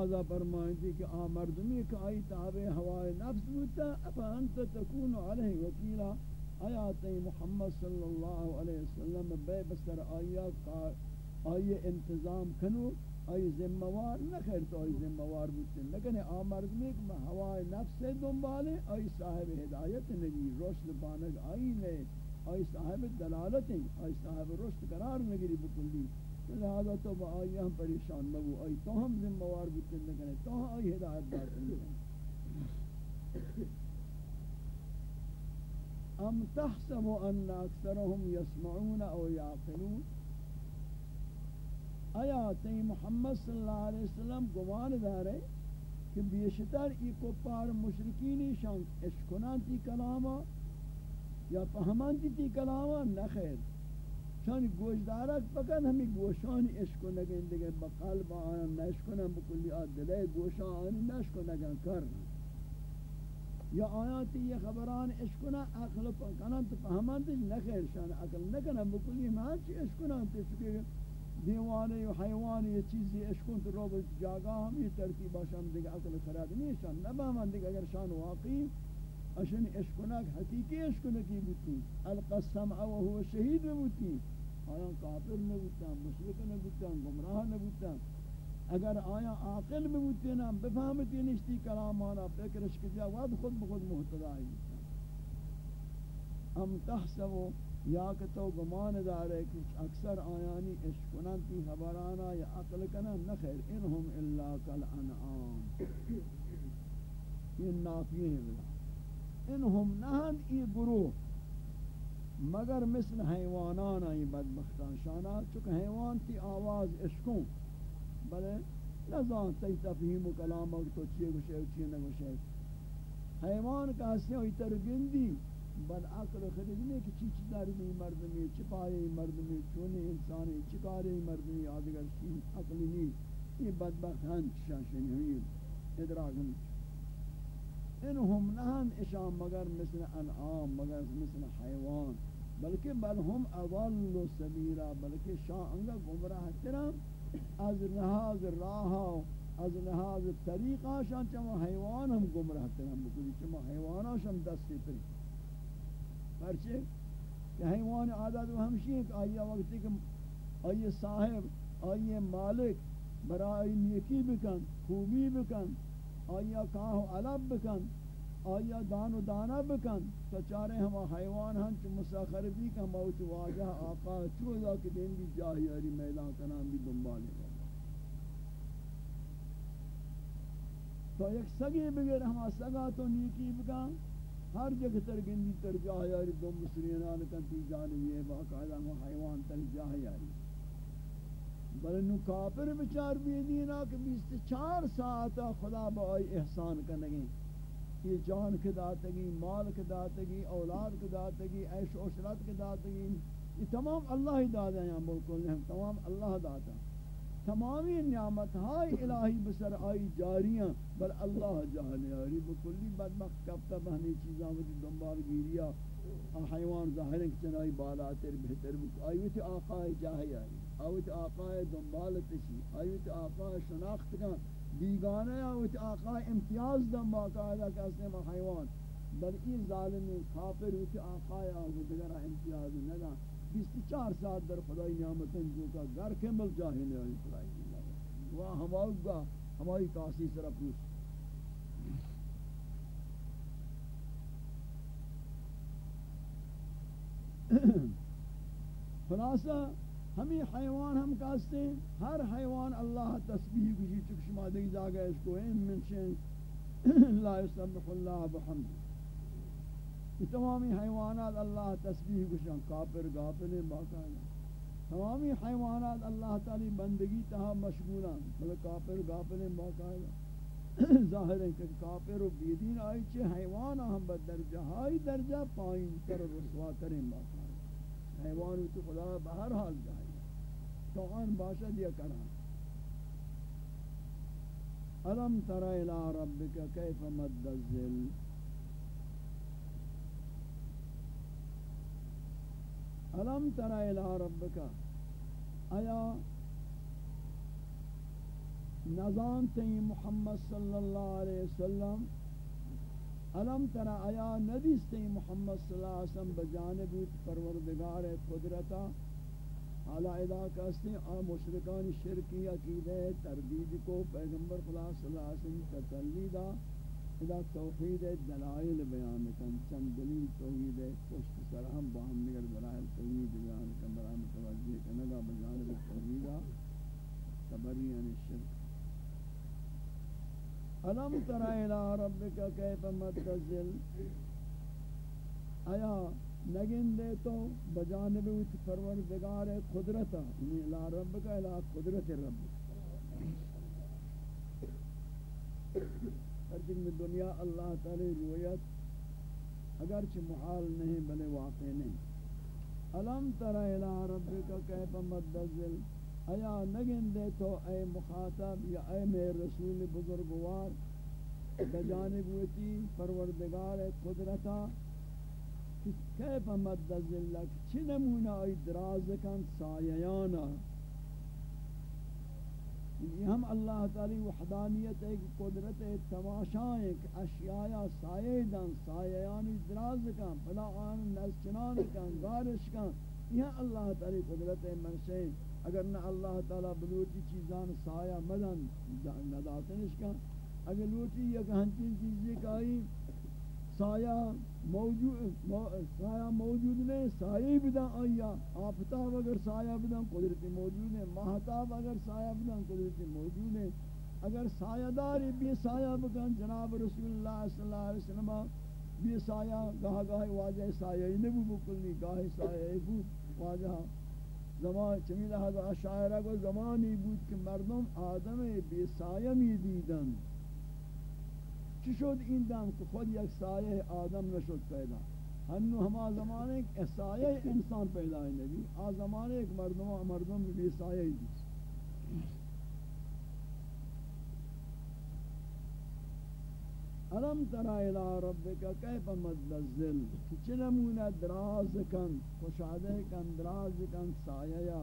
لہذا فرمائیں تھی کہ آ مردمی کہ آئی تابع ہوائے نفس بوتا افا انت تکون علیہ وکیلا، آیات محمد صلی اللہ علیہ وسلم بے بسر آیات آئی انتظام کنو، آئی ذمہ وار نہ خیر تو آئی ذمہ وار بوتے۔ لیکن آ مردمی کہ ہوائے نفس سے دنبالے، آئی صاحب ہدایت نگی روشن بانگ آئی لے آئی صاحب دلالت آئی صاحب رشد قرار نگری بکلی۔ لہذا تو با آئی ہم پریشان نبو، آئی تو ہم ذمہ وار بکن نکنے تو ہم آئی ہدایت دار ام تحسب ان اکثرهم يسمعون او يعقلون آیات محمد صلی اللہ علیہ وسلم گمان دارے کہ بیشتر ای کپار مشرکینی شان اشکنان تی کلاما یا فهمان تی کلاما؟ نخیر۔ شان گوشدارک فقط ہمیں گوشان عشق نگن دیگه بقلب آن نشکنن بکلی آدلے گوشان آن نشکنن کرن یا آیاتی یہ خبران عشق عشقنا عقل کنن تو فهمان دیش نخیر شان، عقل نکنن بکلی ہمان چی عشقنا تو چکے دیوانے و حیوانے یہ چیزی عشقن تو رو جاگا ہم یہ ترتیب آشان دیگه، عقل خراد نہیں شان نبا من دیگه، اگر شان واقعی اشن اشکناک حقیقی اشکناکی بوتی القسم او هو شہید بوتی آیا کافر نبوتا مشرک نبوتا گمراہ نبوتا اگر آیا عاقل بوتی نا، بفهمتی نشتی کلامانا، فکرش کجا واد خود بخود محتدائی ام تحسبو یا کہ تو گمان دارے کہ اکثر آیانی اشکنان تی خبرانا یا عقل کنن نخیر انہم الا کل انعام یہ نافیہ ہیں انہم نہن ای گروہ، مگر مثل حیوانان ای بدبختان. شانا چکہ حیوان تی آواز عشقوں، بلے نظام تی تفہیم و کلام تو چیئے گوشے چیئے نگوشے. حیوان کا حسنے ہوئی ترگندی بل عقل خریدنے کہ چی چی دردی مردمی، چی چپائے مردمی چونے انسانی، چی چکارے مردمی آدھگر چی عقلی نہیں یہ بدبخت ہنچ شاشنی ہوئی، ادراک ہنچ انہم نہن اشام، مگر مثل انعام، مگر مثل حیوان، بلکہ بل ہم اضل سبیلا، بلکہ شاہ انگا گمراہ ترم از نهاز راہ از نهاز طریقہ شان چما حیوان ہم گمراہ ترم بکلی، چما حیوانا شم دستی تری. پرچے کہ حیوان عادت و ہمشی ہے کہ آئیہ وقتی کہ آئیہ صاحب آئیہ مالک برای نیکی بکن، خوبی بکن آیا کاہ علب بکن؟ آیا دان و دانا بکن؟ تو چارے ہما حیوان ہن چو مساخر بھی کہ موت واجہ آقا چوزا کہ دین بھی جاہی آری میدان کنام بھی دنبالے گا تو ایک سگی بگر ہما سگا تو نیکی بکن، ہر جگہ تر گندی تر جاہی آری دو مصرین آنکن تی جانبی ہے باقاعدہ ہما حیوان تر جاہی آری۔ بل نو کافر بچار بھی دینا کہ بیست چار ساعت خدا بائی احسان کرنگیں یہ جان کے داتگی، مال کے داتگی، اولاد کے داتگی، عیش و عشرت کے داتگی۔ یہ تمام اللہ ہی دادا ہیں بالکل ہم تمام اللہ داتا تمامی نعمت ہائی الہی بسر آئی جاریاں بل اللہ جہل یاری، بکلی بدبخت کبتا بہنی چیزاں مجھے دنبال گیریا حیوان ظاہر چنائی بالا تر بہتر بک آئیوت آقا جاہ یاری۔ آئیوت آقا دنبال تشی آئیوت آقا شناخت کا بیگانه آئیوت آقا امتیاز دن باقاعدہ کسی ما حیوان. بل این ظالمی کافر ہوتی آقا آئیوت دیگر امتیاز ندا. بیست چار ساعت در خدای نعمتن جو کا گھر کمل جاہل ہے خدای وہ ہمائی گا ہمائی کاسی سر پوچھ خلاصہ ہمیں حیوان ہم کہتے ہیں۔ ہر حیوان اللہ تسبیح کشی چک شما دیکھ جاگا اس کو این من شین لا يسبح اللہ بحمد یہ تمامی حیوانات اللہ تسبیح کشی کافر، غافل باقاعدہ تمامی حیوانات اللہ تعالی بندگی تہا مشغولان بلکہ کافر، غافل باقاعدہ ظاہر ہے کہ کافر و بیدین آئی چھے حیوان ہم بدرجہ ہائی درجہ پائیں کر رسوا کریں، باقاعدہ حیوان تو خدا بہر حال جائے تو آن باشد یہ کرا الم تر الى ربك كيف مد الظل؟ الم تر الى ربك آیا نظام تین محمد صلی اللہ علیہ وسلم؟ علم ترا آیا ندیس تین محمد صلی اللہ علیہ وسلم بجانب پروردگار قدرتا؟ حالا ادا کہتے ہیں آ مشرکان شرکی عقیدہ تردید کو پیغمبر خدا صلی اللہ علیہ وسلم تسلی دا، ادا توحید دلائل بیان کن، چند دلیل توحید پشت سرہم باہم نگر دلائل توحید بیان کن، برای متوجہ کنگا بجانب توحیدہ تبری عن یعنی الشرک علم تر الى ربک کیف مدزل آیا نگن دے تو بجانب وچ پروردگار قدرت یعنی الى ربک الى قدرت رب۔ ہر دن میں دنیا اللہ تعالی رویت، اگرچہ محال نہیں، بلے واقع نہیں۔ علم تر الى ربک کیف مدزل ایا نگن دے تو اے مخاطب یا اے میرے رسول بزرگوار؟ بجانب ہوتی پروردگار قدرتا کیف مد ذلک چی نمونا ای دراز کن ساییانا یہ ہم اللہ تعالی وحدانیت ایک قدرت تماشائیں کہ اشیاء سایہ دن ساییانی دراز کن پدا آن نزچنان کن گارش کن یہ اللہ تعالی قدرت منشیں اگر نہ اللہ تعالی بلوٹی چیزان سایہ مدن نداتنش کا اگر لوٹی یک ہنچین چیزی کائی، سایہ موجود سایہ موجود نہیں، سایہ بدن آیا آفتاب اگر سایہ بدن قدرت موجود ہے مہتاب اگر سایہ بدن قدرت موجود ہے اگر سایہ داری بھی سایہ بکن، جناب رسول اللہ صلی اللہ علیہ وسلم، بھی سایہ، گاہ گاہ واجہ سایہ ہی نبو بکلی، گاہ سایہ ہی واجہ زمان چمی لحظہ شاعرہ کو زمانی بود کہ مردم آدم بے سایہ می دیدن۔ چی شد؟ این دم کہ خود یک سایہ آدم نشد پیدا. ہنو ہما زمانے ایک سایہ انسان پیدا ہے نبی. آ زمانے ایک مردم مردم بے سایہ ہی دیس علم ترى الى ربك كيف مد الظل چنمونا دراز کن خوشاده کن، دراز کن سایه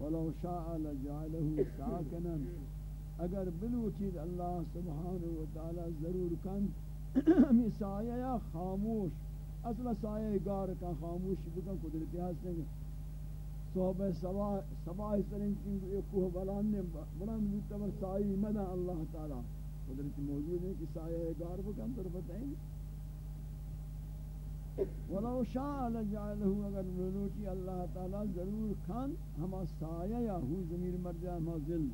ولو شاء لجعله ساکنا. اگر بلوچید اللہ سبحانہ وتعالی ضرور کن ہمی سایه خاموش اصلا سایه گار کا خاموش بکن قدرتی ہستیں صحبہ سبا سبا سرین کی ایک کوہ بلند بلند بودتا سائی مدن اللہ تعالی۔ قدرت موجود ہے کہ سایہ گار بکن تو بتائیں ولو شاء لجعله اگر ملوٹی اللہ تعالی ضرور کھان ہما سایہ یا ہو ضمیر مرجع ہما ذل۔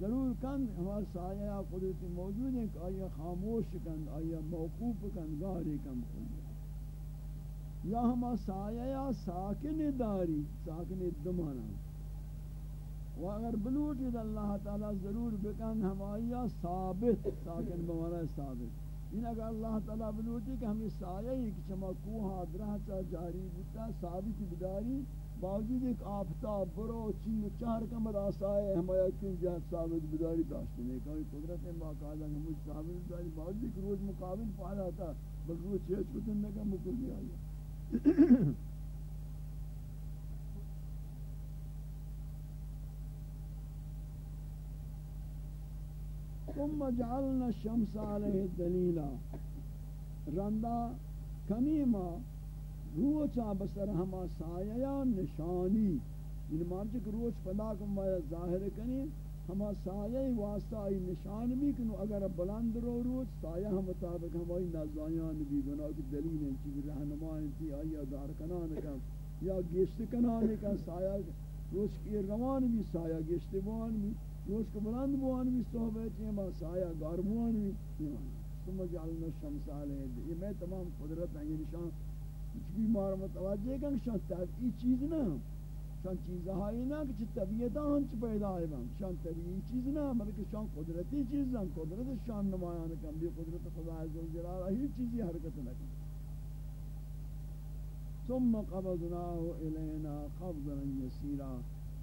ضرور کن ہما سایہ قدرت موجود ہے کہ آیا خاموش کن، آیا موقوف کن گاری کن کن۔ یا ہما سایہ یا ساکن داری، ساکن دمانا۔ و اگر بلوٹ ید اللہ تعالی ضرور بکن ہمایا ثابت، ساکن بمانا ثابت۔ ان اگر اللہ تعالی بلوٹی کہ ہمیں سایہ ہی کہ چما کوہا درہتا جاری بتا ثابت بداری باوجود ایک آفتاب، برو، چین چہر کمر آسائے ہمایا کن جہت ثابت بداری داشتے ہیں؟ کہ قدرت باقاعدہ ہمیں ثابت بداری، باوجود ایک روز مقابل پالا تھا بل روز چیز کو کتن نکا مکل دیا ثم جعلنا الشمس عليه دلیلا رندا کنیما روچا بسر ہما سایہ نشانی؟ یعنی ان مارچ کہ روچ پدا کو ما ظاہر کنی، ہما سایہ واسطہ ای نشان بھی کنو، اگر بلند رو روچ، سایہ ہم مطابق ہمائی نازایان بھی گنا کی دلیل ہیں چیز رہنمائیں تھی آیا دار کنان کن، یا گشت کنان کن، سایہ روچ کی روان بھی، سایہ گشت بوان بھی روز کو بلند بوان بھی، صحبت ہیں با سایہ گارموان بھی ایمان ثم جعلنا الشمس علیہ، یہ میں تمام قدرت ہیں، یہ نشان کچھ بھی مار متوجہ کہ شان طبعی چیز نہ شان چیز ہائی نہ کہ طبیعت طبیعتاں ہنچ پیدا ہے بان شان طبیعی چیز نہ بلکہ شان قدرتی چیز نہ قدرت شان نمایاں کم بھی قدرت خدا عز و جلال ہی چیزی حرکت نہ کی ثم قبضناه الینا قبضا یسیرا.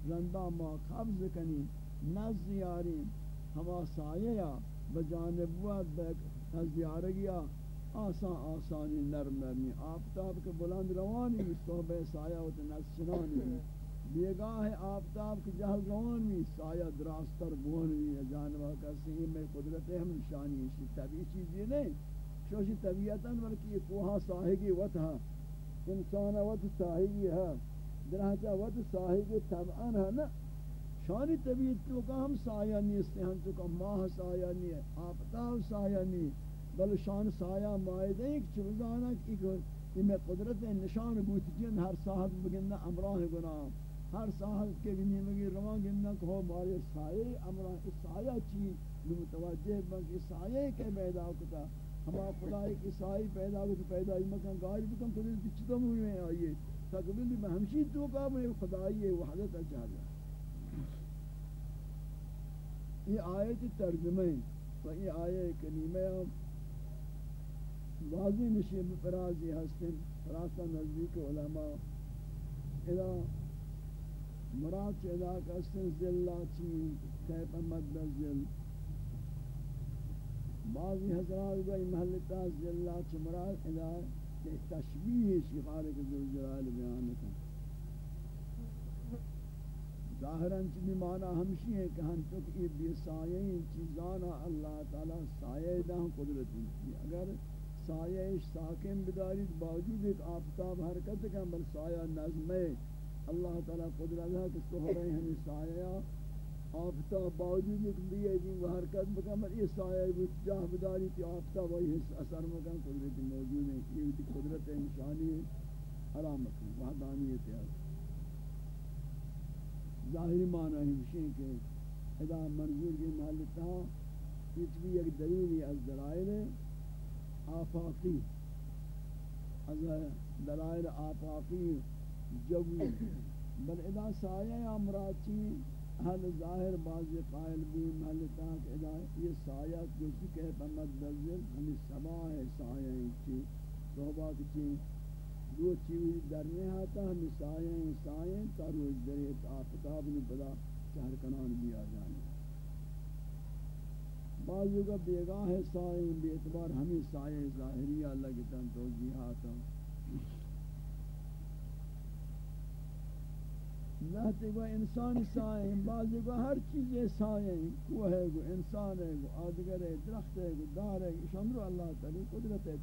زندہ ما قبض کنی نزیاری ہما سایہ بجانب وقت نزیارگیا آسان آسانی نرم نرمی، آفتاب کے بلند روانی صحبہ سایہ و نزچنانی بیگاہ آفتاب کی جہل روان بھی سایہ دراستر بون بھی جانبہ کسی میں قدرت ہم نشانی ہے طبیعی چیز یہ نہیں شوشی طبیعتاً بلکہ یہ کوہا ساہگی وط ہے انسان وط ساہگی ہے درہچہ وط ساہگی طبعاً ہے نا شانی طبیعت تو کا ہم سایہ نہیں اس ہم تو کا ماہ سایہ نہیں ہے آفتاب سایہ نہیں بل شان سایہ مائدہ ایک چوزانا کہ میں قدرت نشان بوتی جن ہر صاحب بگندہ امراہ گناہ، ہر صاحب کے گنی مگی روان گندہ کہ ہو مارے سایہ امراہ سایہ چیز متوجہ بنک سایہ کے پیدا کتا، ہما خدای کی سایہ پیدا کتا پیدا ہی مکان گاہی بکن قدرت کی چطا موئی میں آئیے؟ تقبیل میں ہمشی تو کا میں خدای وحدت اجازہ یہ آیت ترجمہ و یہ آیت کریمہ ہے۔ واضح نشیم فرازی ہستن فراسہ نزدیک علماء. اذا مراد چیدہ کستن ذلہ چین کیپ مد ذل بعضی حضرات گئی محلتا ذلہ چی؟ مراد اذا تشبیح شخارک ذل جلال بیان کن. ظاہراً چنی معنی ہمشی ہے کہ ہم چک یہ بے سائیں چیزانا اللہ تعالی سائے دا قدرتی اگر سایہ ساکن بدارید، باوجود ایک آفتاب حرکت کا بل سایہ نظم ہے۔ اللہ تعالی قدرت ہے کہ سہرے ہمیں سایہ۔ آفتاب باوجود ایک بھی دین وہ حرکت بکا بل یہ سایہ بھی جاہ بداری تی آفتاب وہی اثر مکان قدرت موجود ہے یہ بھی قدرت انشانی علامت ہے، وحدانیت ہے۔ ظاہری معنی ہمشین کہ ادا منظور کی محلتہ یہ بھی ایک دلیل از دلائل ہے۔ آفاقی، از دلائل آفاقی جوی بل ادا سایہ یا مراچی حل ظاہر باز قائل بھی محلتا کہ ادا یہ سایہ کسی کہ پمد دزل ہمیں یعنی سبا ہے سایہ چی صحبہ کی دو چیز درنے آتا، ہمیں سایہ سایہ تا دریت آفتاب نے بدا چہر کنان بھی جانے۔ بعض کا بیگاہ سائیں بے اعتبار ہمیں سائے ظاہری سائیں ظاہریہ لگتا توجیحات نہتے گو انسان سائیں بعض کو ہر چیز سائیں کوہ ہے گو انسان ہے گو آدگر ہے، درخت ہے گو دار ہے شمر اللہ تعالی قدرت ہے۔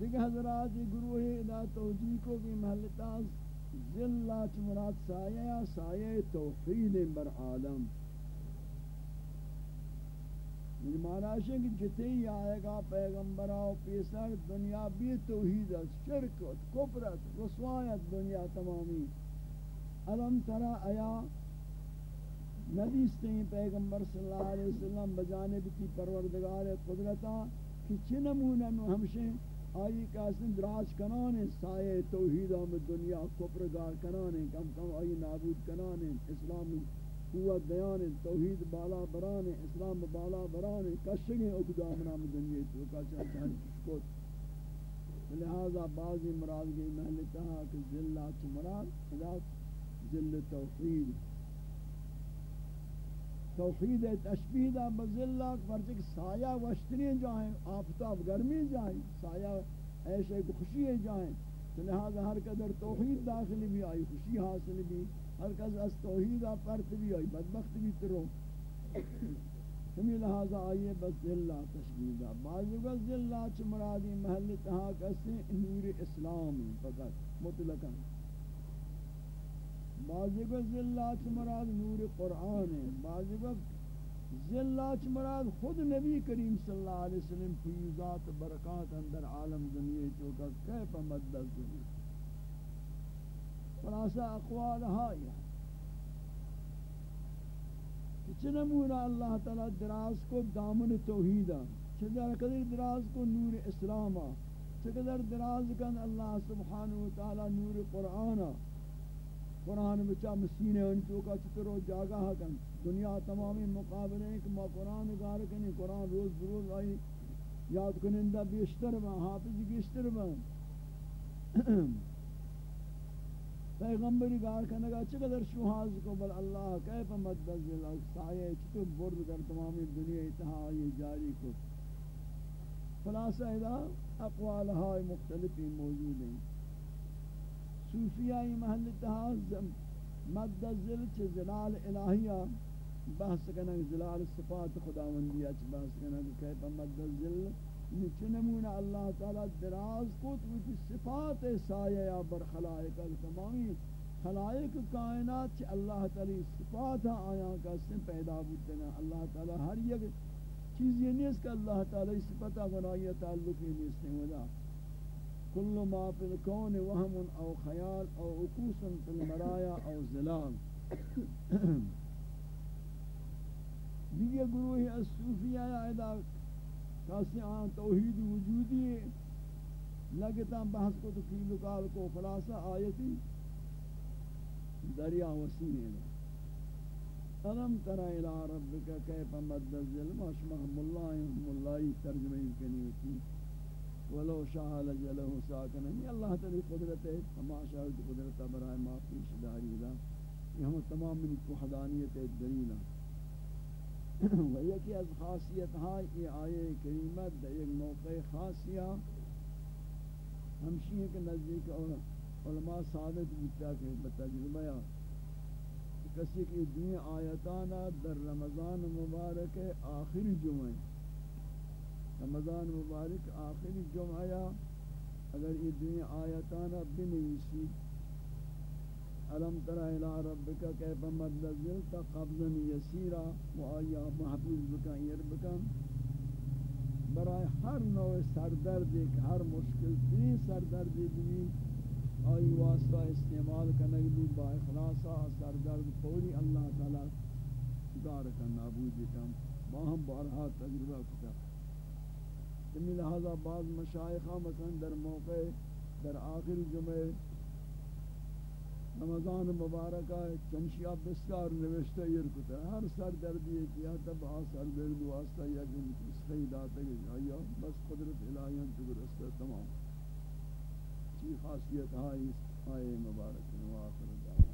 دیکھ حضرات، گروہ ادا توجیہ کو بھی محلتاز ذلات مراد سایہ سایہ توحید بر عالم؟ یہ معنی ہے کہ جتے ہی آئے گا پیغمبر و پیسر دنیا بھی توحید ہے شرک کفرت رسوایت دنیا تمامی. علم ترا آیا ندیستے ہیں پیغمبر صلی اللہ علیہ وسلم بجانب کی پروردگار قدرتا کہ چنمونہ ہمشیں آئی کاسن دراز کنانے سائے توحید آمد دنیا کفرگار کنانے کم کم آئی نابود کنانے اسلام قوت دیانے توحید بالا برانے اسلام بالا برانے کشگیں اقدام نام دنیا تو کچھ چاہن کشکوت لہذا بعضی مراد گئی محل کہا کہ ذلات مراد ذل توحید۔ توحید تشبیہ بذلہ پرچک سایہ وشتری جائیں، آفتاب گرمی جائیں، سایہ ایسے خوشی جائیں۔ تو لہذا ہر قدر توحید داخل بھی آئی، خوشی حاصل بھی، ہر قدر از توحید پرت بھی آئی، بدبخت بھی ترو ہمیں لہذا آئیے بس ذلہ تشبیہ بعض وقت ذلہ محل تہا کسے نور اسلام، فقط مطلقاً۔ بعضی کو ذلات مراد نور قرآن ہے بعضی کو ذلات مراد خود نبی کریم صلی اللہ علیہ وسلم فیوزات برکات اندر عالم دنیا چوکا کیف مدد دنیا خلاصہ اقوال ہائی چنمونا اللہ تعالی دراز کو دامن توحیدہ چنر قدر دراز کو نور اسلامہ چقدر دراز کن اللہ سبحانہ وتعالی نور قرآنہ قرآن بچا مسینے ان چوکا چترو جاگا ہاں کن۔ دنیا تمامی مقابلے کہ ما قرآن گار کنی، قرآن روز بروز آئی۔ یاد کنندہ بیشتر با، حافظ بیشتر با۔ پیغمبری گار کنگا چقدر شوحاز کو بل اللہ کیف مدد سایہ چطور برد کر تمامی دنیا اتحا جاری کو۔ خلاصہ ادا اقوال ہائے مختلفی موجود ہیں۔ صوفیائی محل تحاز مد ذل چ زلال الہیہ بحث کنن زلال صفات خداوندیہ چ بحث کنن کہ مد ذل نچنمون یعنی اللہ تعالی دراز کو تو صفات سایہ یا بر خلائق تمامی خلائق کائنات چ اللہ تعالی صفات آیا کا سے پیدا بودنا اللہ تعالی ہر یک چیز یہ نہیں ہے کہ اللہ تعالی صفات غنائی تعلق ہی نہیں ہے ولا کل ما فی الکون وهم او خیال او عکوس فی المرایا او زلال. دیگه گروه گروہ الصوفیہ ادا کاسی آن توحید وجودی لگتا بحث کو تو فیل کال کو خلاصہ آیتی دریا وسیع ہے الم تر الى ربك كيف مد الظلم؟ اشمهم الله هم الله ترجمه کنی تھی ولو شاء لجله ساکنا یہ یعنی اللہ تعالی قدرت ہے ہما شاہد قدرت برائے ما پیش داری دا. یہ ہم تمام من وحدانیت دلیل و یکی از خاصیت ہاں یہ آیے کریمہ ایک موقع خاصیہ ہمشی ہے کہ نزدیک علماء ثابت بودتا کہ بتجربہ کسی کی دین آیتانا در رمضان مبارک آخری جمعہ رمضان مبارک آخری جمعہ اگر یہ دین آیتانا بنویسی، علم ترى الى ربك كيف مد الزلت قبضا يسيرا وآيا محفوظ بکن، یر برای ہر نوع سردرد ایک، ہر مشکل ترین سردرد بھی آئی واسطہ استعمال کرنے بھی با اخلاصا سردرد پوری اللہ تعالی دار کا نابود کم باہم بارہا تجربہ کتا۔ تمی لہذا بعض مشایخہ مثلا در موقع در آخر جمعہ رمضان مبارکہ چنشیہ بسکار نوشتہ یر کتا ہر سر دردی کیا تب آ سر درد واسطہ یا جن اس خیدات ہے بس قدرت الہیان تگر رستہ تمام کی خاصیت ہے آئے مبارک نواخر دعوان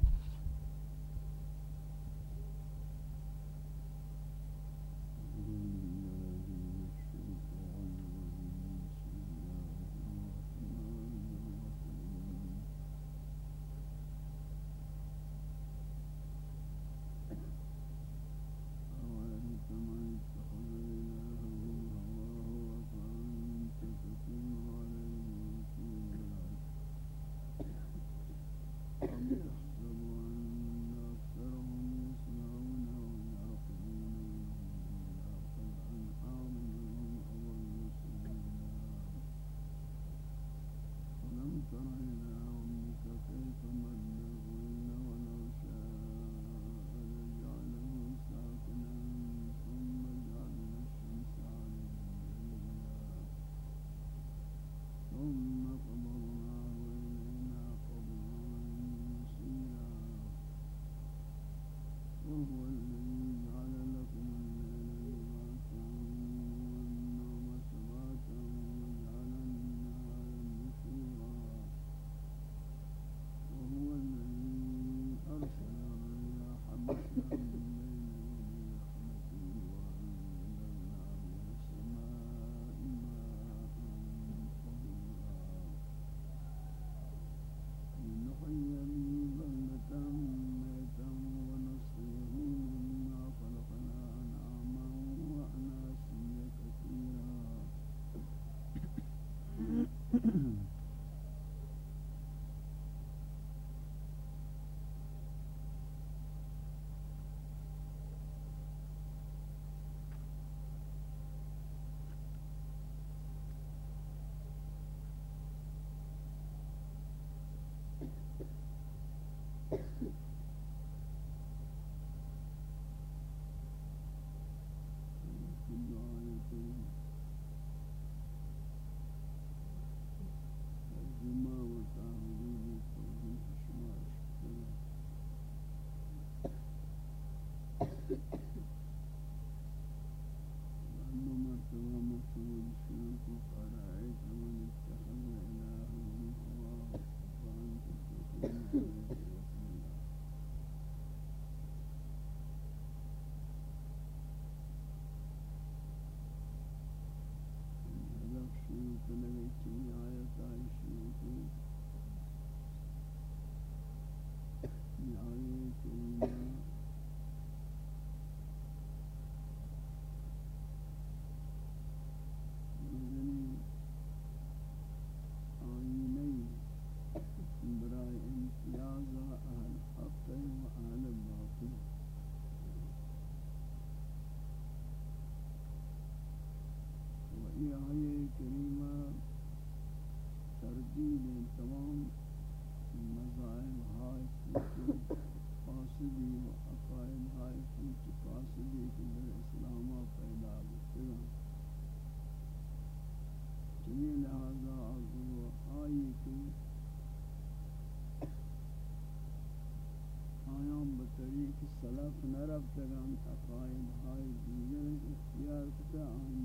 رب تگان عقائد های دیگر اختیار کتا آن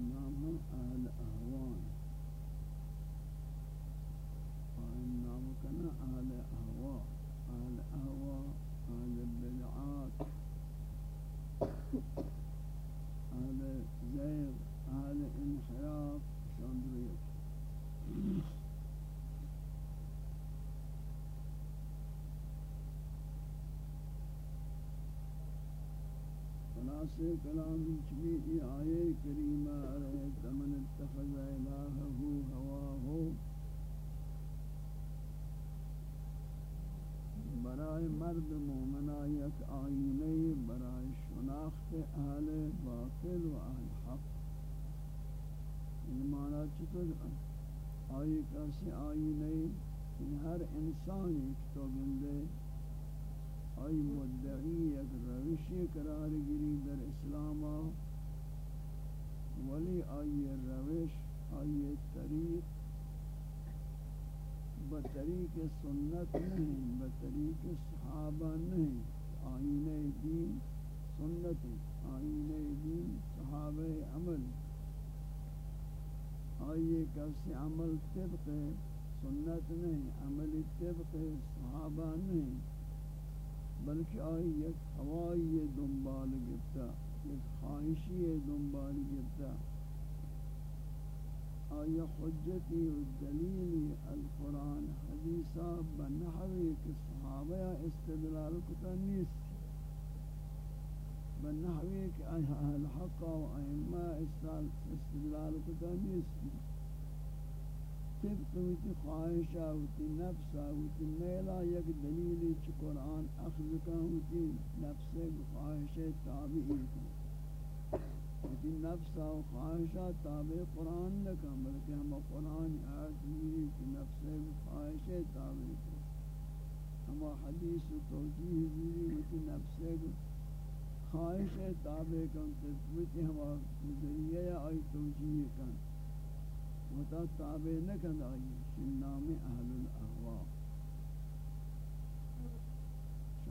خلاصے کلام چمی ای آیے کریمہ رہے تمن اتخذ الہہ ہواہو برائے مرد مومنہ یک آئینی برائے شناخت اہل باطل و اہل حق. یہ معنی چطور؟ آئی کسی آئینی یعنی ہر انسان ایک تو گندے آئی مدعی یک روشی قرار گری در اسلام ولی آئی روش، آئی طریق بطریق سنت نہیں بطریق صحابہ نہیں آئین دین سنت آئین دین صحابہ عمل۔ آئیے کسی عمل طبق سنت نہیں، عمل طبق صحابہ نہیں۔ بلکہ آئی یک ہوائی دنبال گفتا یک خواہشی دنبال گفتا آئی حجتی و دلیلی القرآن حدیثہ بنحوی کہ صحابہ استدلال کتا نیست۔ بنحوی کہ اہل حق و ائمہ استدلال کتا نیست۔ طبق وتی خواہشہ وتی نفسہ وتی میلا یک دلیلی چی قرآن اخذ کا وتی نفس خواہش تابعی کا وتی نفسہ و خواہشہ تابع قرآن نکا بلکہ ہم قرآن آیت میری کی نفس خواہش تابع کا ہم حدیث و توجیح میری وتی نفس خواہش تابع کا وتی ہم ذریعہ آئی توجیح کا وتا تابع نہ کند آئی نام اہل الاہواء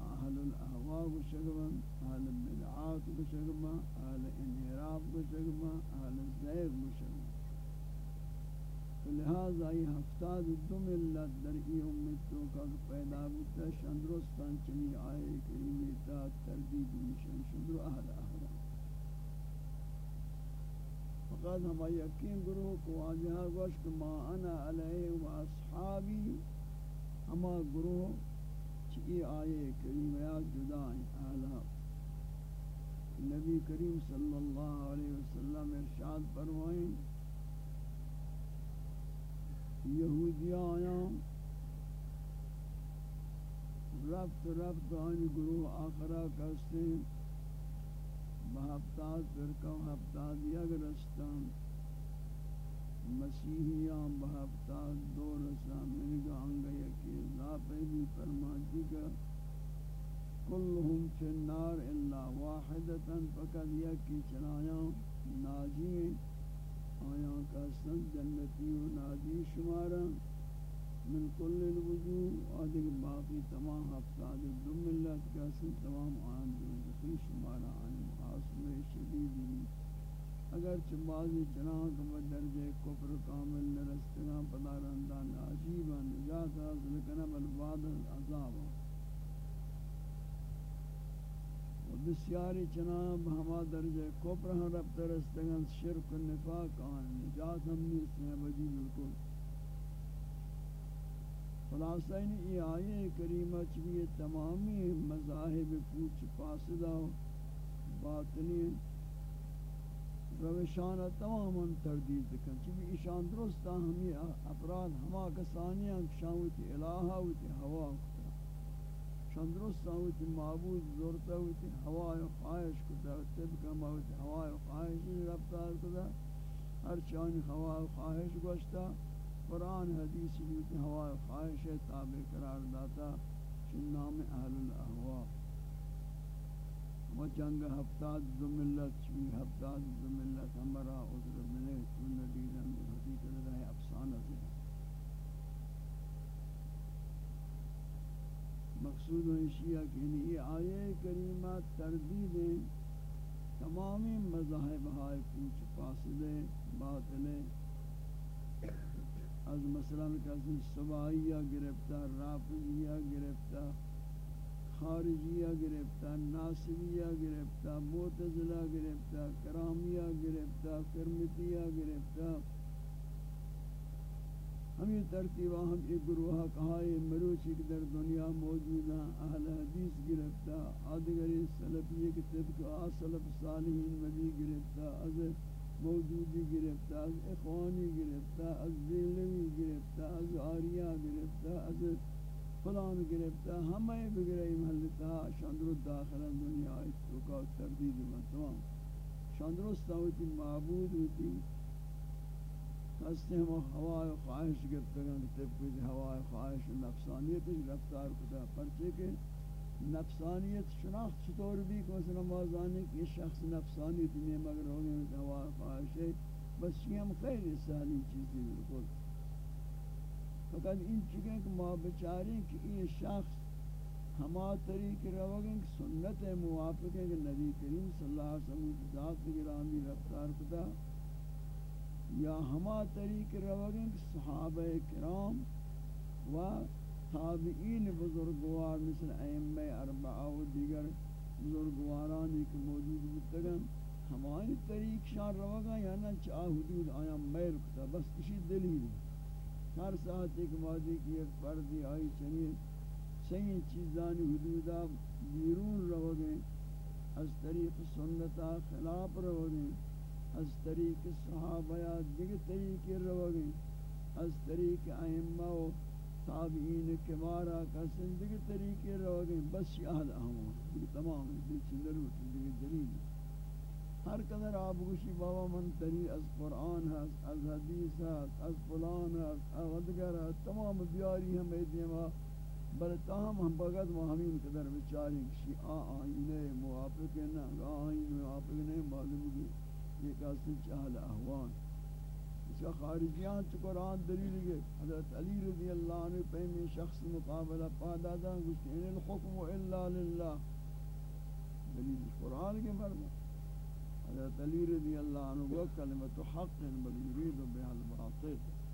اہل الاہواء کو شگما اہل البدعات کو شگما اہل انحراف کو شگما اہل زیغ کو شگما لہذا یہ ہفتاد دو ملت در ای امتوں کا پیدا بودتا شندرستان چمی آئے کریمی تا تردید مشن شندر اہل فقط ہم یقین گروہ کو واجہا گوشت ما انا علیہ و اصحابی، ہما گروہ چی آئے کریم یا جدائیں اعلیٰ۔ نبی کریم صلی اللہ علیہ وسلم ارشاد فرمائیں یہودیاں رفت رفت آنی گروہ آخرہ کستے ہیں۔ بہفتاد فرقہ و ہفتاد یک رستان مسیحیان بہفتاد دو رستان یعنی منگا آنگا یکی ذاپے بھی فرماتی کا کلہم چنار الا واحدتا، فقط یکی چنایاں ناجی آیاں کا سن جنتی و ناجی شمارا من کل الوجوہ. آدھے باقی تمام ہفتاد دو ملت کا سن تمام آن دوزخی شمارا آن عاصم شدیدی۔ اگر چبازی چنان کم درجے کفر کامل نرستنا پدارندان عجیبا نجات حاصل کنا بل بعد العذاب۔ و بسیاری چنان بہما درجے کفر ہم رب ترستگان شرک و نفاق، آن نجات ہم نیست ہیں بجی بالکل۔ خلاصہ یہ آیے کریمہ چوی تمامی مذاہب پوچھ پاسدہ ہو۔ باطنی روشان تماما تردید کن چونکہ ایشان درستا ہمی افراد ہما کسانی ہیں شاوتی الہا ہوتی ہوا کتا. شان درستا ہوتی معبود زورتا ہوتی ہوا خواہش کتا. طبقہ ہوتی ہوا خواہش رفتار کتا. ہر چانی ہوا خواہش گوشتا، قرآن حدیث ہوتی ہوا خواہش تابع قرار داتا چن نام اہل الاہواء و جنگ ہفتاد دو ملت چوی ہفتاد دو ملت ہمارا عذر ملے چون ندیدن حقیقت رہے افسانہ سے مقصود ہے کہ یہ آیے کریمہ تردید تمامی مذاہب ہائے پوچھ پاسدے باطلے از مثلا کسی سبائیہ گرفتار رافضیہ گرفتار خارجیہ گرفتا ناصبیہ گرفتا معتزلہ گرفتا کرامیہ گرفتا کرمتیہ گرفتا ہمیں ترتیبہ ہم ایک گروہ کہائے مروچی کی در دنیا موجود ہیں، اہل حدیث گرفتا آدگری سلفیہ کی طبق آسلف صالحین مبی گرفتا از موجودی گرفتا از اخوانی گرفتا از زیلوی گرفتا از آریا گرفتا از فلان گرفتا ہمیں بگرئی محلتا شاندر داخل دنیا اس توقع تردید میں تمام. شاندرست ہوتی معبود ہوتی ہستے ہم ہوائے خواہش گفتگان طب کوئی ہوائے خواہش نفسانیت رفتار کتا پرچے کہ نفسانیت شناخت چطور بھی کہ مثلا موازانے کہ یہ شخص نفسانیت میں مگر ہو گئے خواہش ہے بس یہ ہم خیلی سہلی چیزی بالکل فقط ان چکے کہ ما بچاری کہ یہ شخص ہما طریق روگن سنت موافق ہے کہ نبی کریم صلی اللہ علیہ وسلم ذات گرامی رفتار کتا، یا ہما طریق روگن صحابہ کرام و تابعین بزرگوار مثل ائمہ اربعہ و دیگر بزرگوارانی کے موجود بودتگن ہماری طریق شان روگا یا نہ یعنی چاہ حدود آیا میل کتا، بس اسی دلیل. ہر ساتھ ایک مادی کی ایک پردی آئی چنین صحیح چیزانی حدودا بیرون روگیں از طریق سنتا خلاف روگیں از طریق صحابہ یا دیگر طریق روگی از طریق ائمہ و تابعین کبارا کسن دیگر طریق روگی بس یاد آمون دیگر تمام دیگر چندر ہوتی دیگر دلیل ہر قدر آپ گوشی بابا من تری از قرآن ہے از حدیث ہے از فلان ہے از ادگر ہے تمام بیاری ہم ایدیما بل تاہم ہم بغد و ہمین قدر بچاری کشی آ آئینے موافق ہے آئین موافق نہیں معلوم گئی یہ کسی چہل احوان اس کا خارجیان چھ قرآن دلیل گئے حضرت علی رضی اللہ عنہ پہمی شخص مقابلہ پادا دا گوشت ان الحکم الا للہ. دلیل قرآن کے مرمى حضرت علی رضی اللہ عنہ وہ کلمت حق بل یرید بها الباطل۔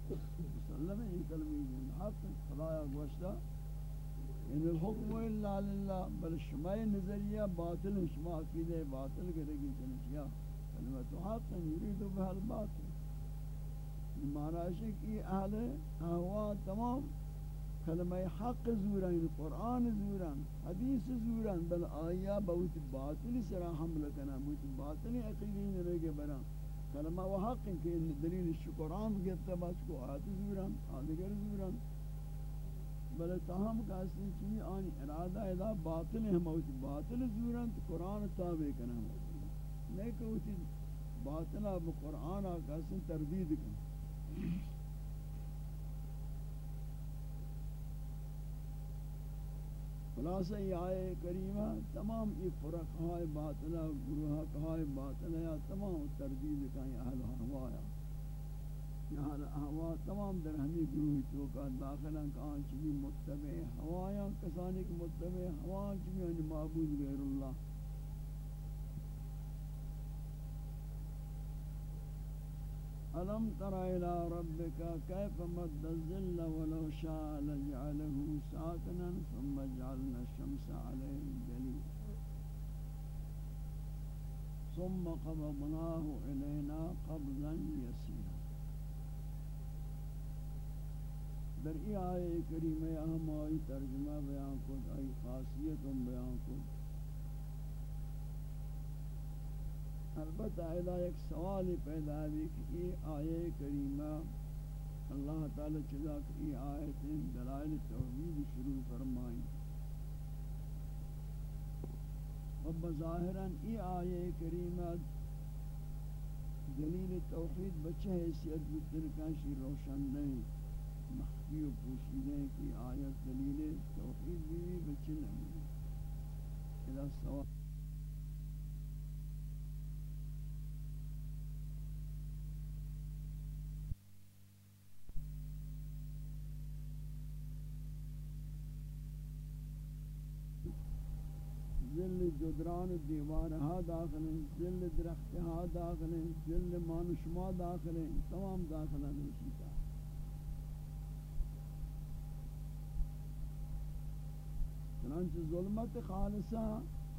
مسلم یہ کلمہ حق خدایا گوشتا ان الحکم الا للہ، بل شمع نظریہ، باطل شمع عقیدہ باطل کرے گی چنچیا کلمت حق یرید بها الباطل۔ معنی ہے کہ اہل ہوا تمام کلمہ حق زوران، قرآن زوران، حدیث زوران، بل آیا بہت باطل سرا حمل کنا، بہت باطل عقیدی نرے برا. کلمہ و حق کہ دلیل شکران گفتا بس کو آیت زوران آدگر زوران. بل تاہم کا اصلی چیز آنی ارادہ ادا باطل ہے موت باطل زوران قرآن تابع کنا موت نہیں کہ اسی باطنہ بقرآن آکا سن تردید کن خلاصہ یہ آئے کریمہ تمام یہ فرق ہائے باطلہ گروہ کہائے باطلہ یا تمام تردید کن اہل ہوایا اہل ہوا تمام در ہمی گروہ چوکا داخلہ کان چلی متبع ہوایا کسانی کے متبع ہوا چلی یعنی معبود غیر اللہ۔ ألم تر إلى ربك كيف مد الظل ولو شاء لجعله ساكنا ثم جعلنا الشمس عليه دليل ثم قبضناه إلينا قبضا يسيرا. در ای آیه کریمه اهم آئی ترجمه بیان کن آئی خاصیت بیان کن. البتہ ادا ایک سوال پیدا ہوئی کہ یہ آیے کریمہ اللہ تعالی چلا کہ یہ آیتیں دلائل توحید شروع فرمائیں۔ و بظاہراً یہ آیے کریمہ دلیل توحید بچہ حیثیت بودن کانشی روشن نہیں، مخفی و پوشیدہ کی آیت دلیل توحید بھی بچہ نہیں۔ ادا سوال ذل جدران دیوار ہا داخل ہیں ذل درخت ہا داخل ہیں ذل مانشما داخل ہیں، تمام داخل ہیں شیطا چنانچہ ظلمت خالصہ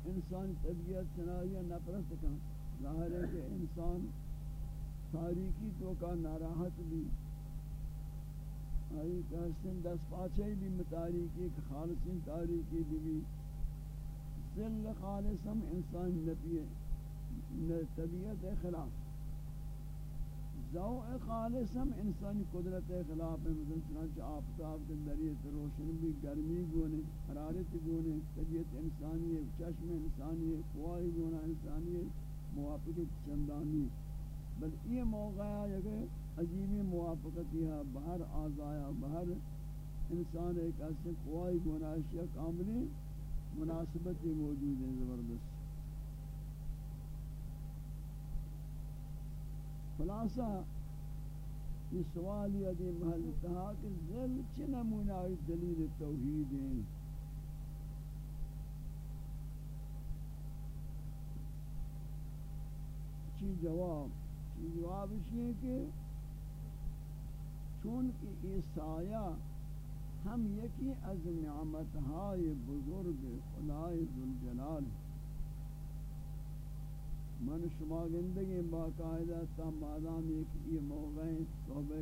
انسان طبیعت چنائیہ نفرت کا ظاہر ہے کہ انسان تاریکی تو کا ناراحت بھی، آئی کہ کہستن دس پاچے بھی متاریکی کہ خالصین تاریکی بھی بھی۔ ذل خالصم انسان نبی طبیعت خلاف. ذوع خالصم انسانی قدرت خلاف ہے، مثلا چنانچہ آفتاب کے دریت روشن بھی، گرمی گونے حرارت گونے طبیعت انسانی ہے، چشم انسانی ہے قوائی گونا انسانی ہے، موافقت چندانی بل یہ موقع ہے کہ عجیبی موافقتی ہے، بہر آزایا، بہر انسان ایک ایسے قوائی گونا اشیاء کاملی مناسبتی موجود ہیں زبردست۔ خلاصہ، یہ سوال یہ دی محل تہا کہ ذل چی نمونہ دلیل توحید ہیں؟ چی جواب؟ چی جواب اس یہ کہ چون کہ یہ سایہ ہم یکی از نعمت ہائے بزرگ خدای ذوالجلال من شما گندگی باقاعدہ تا مادام ایک یہ موقع صحبہ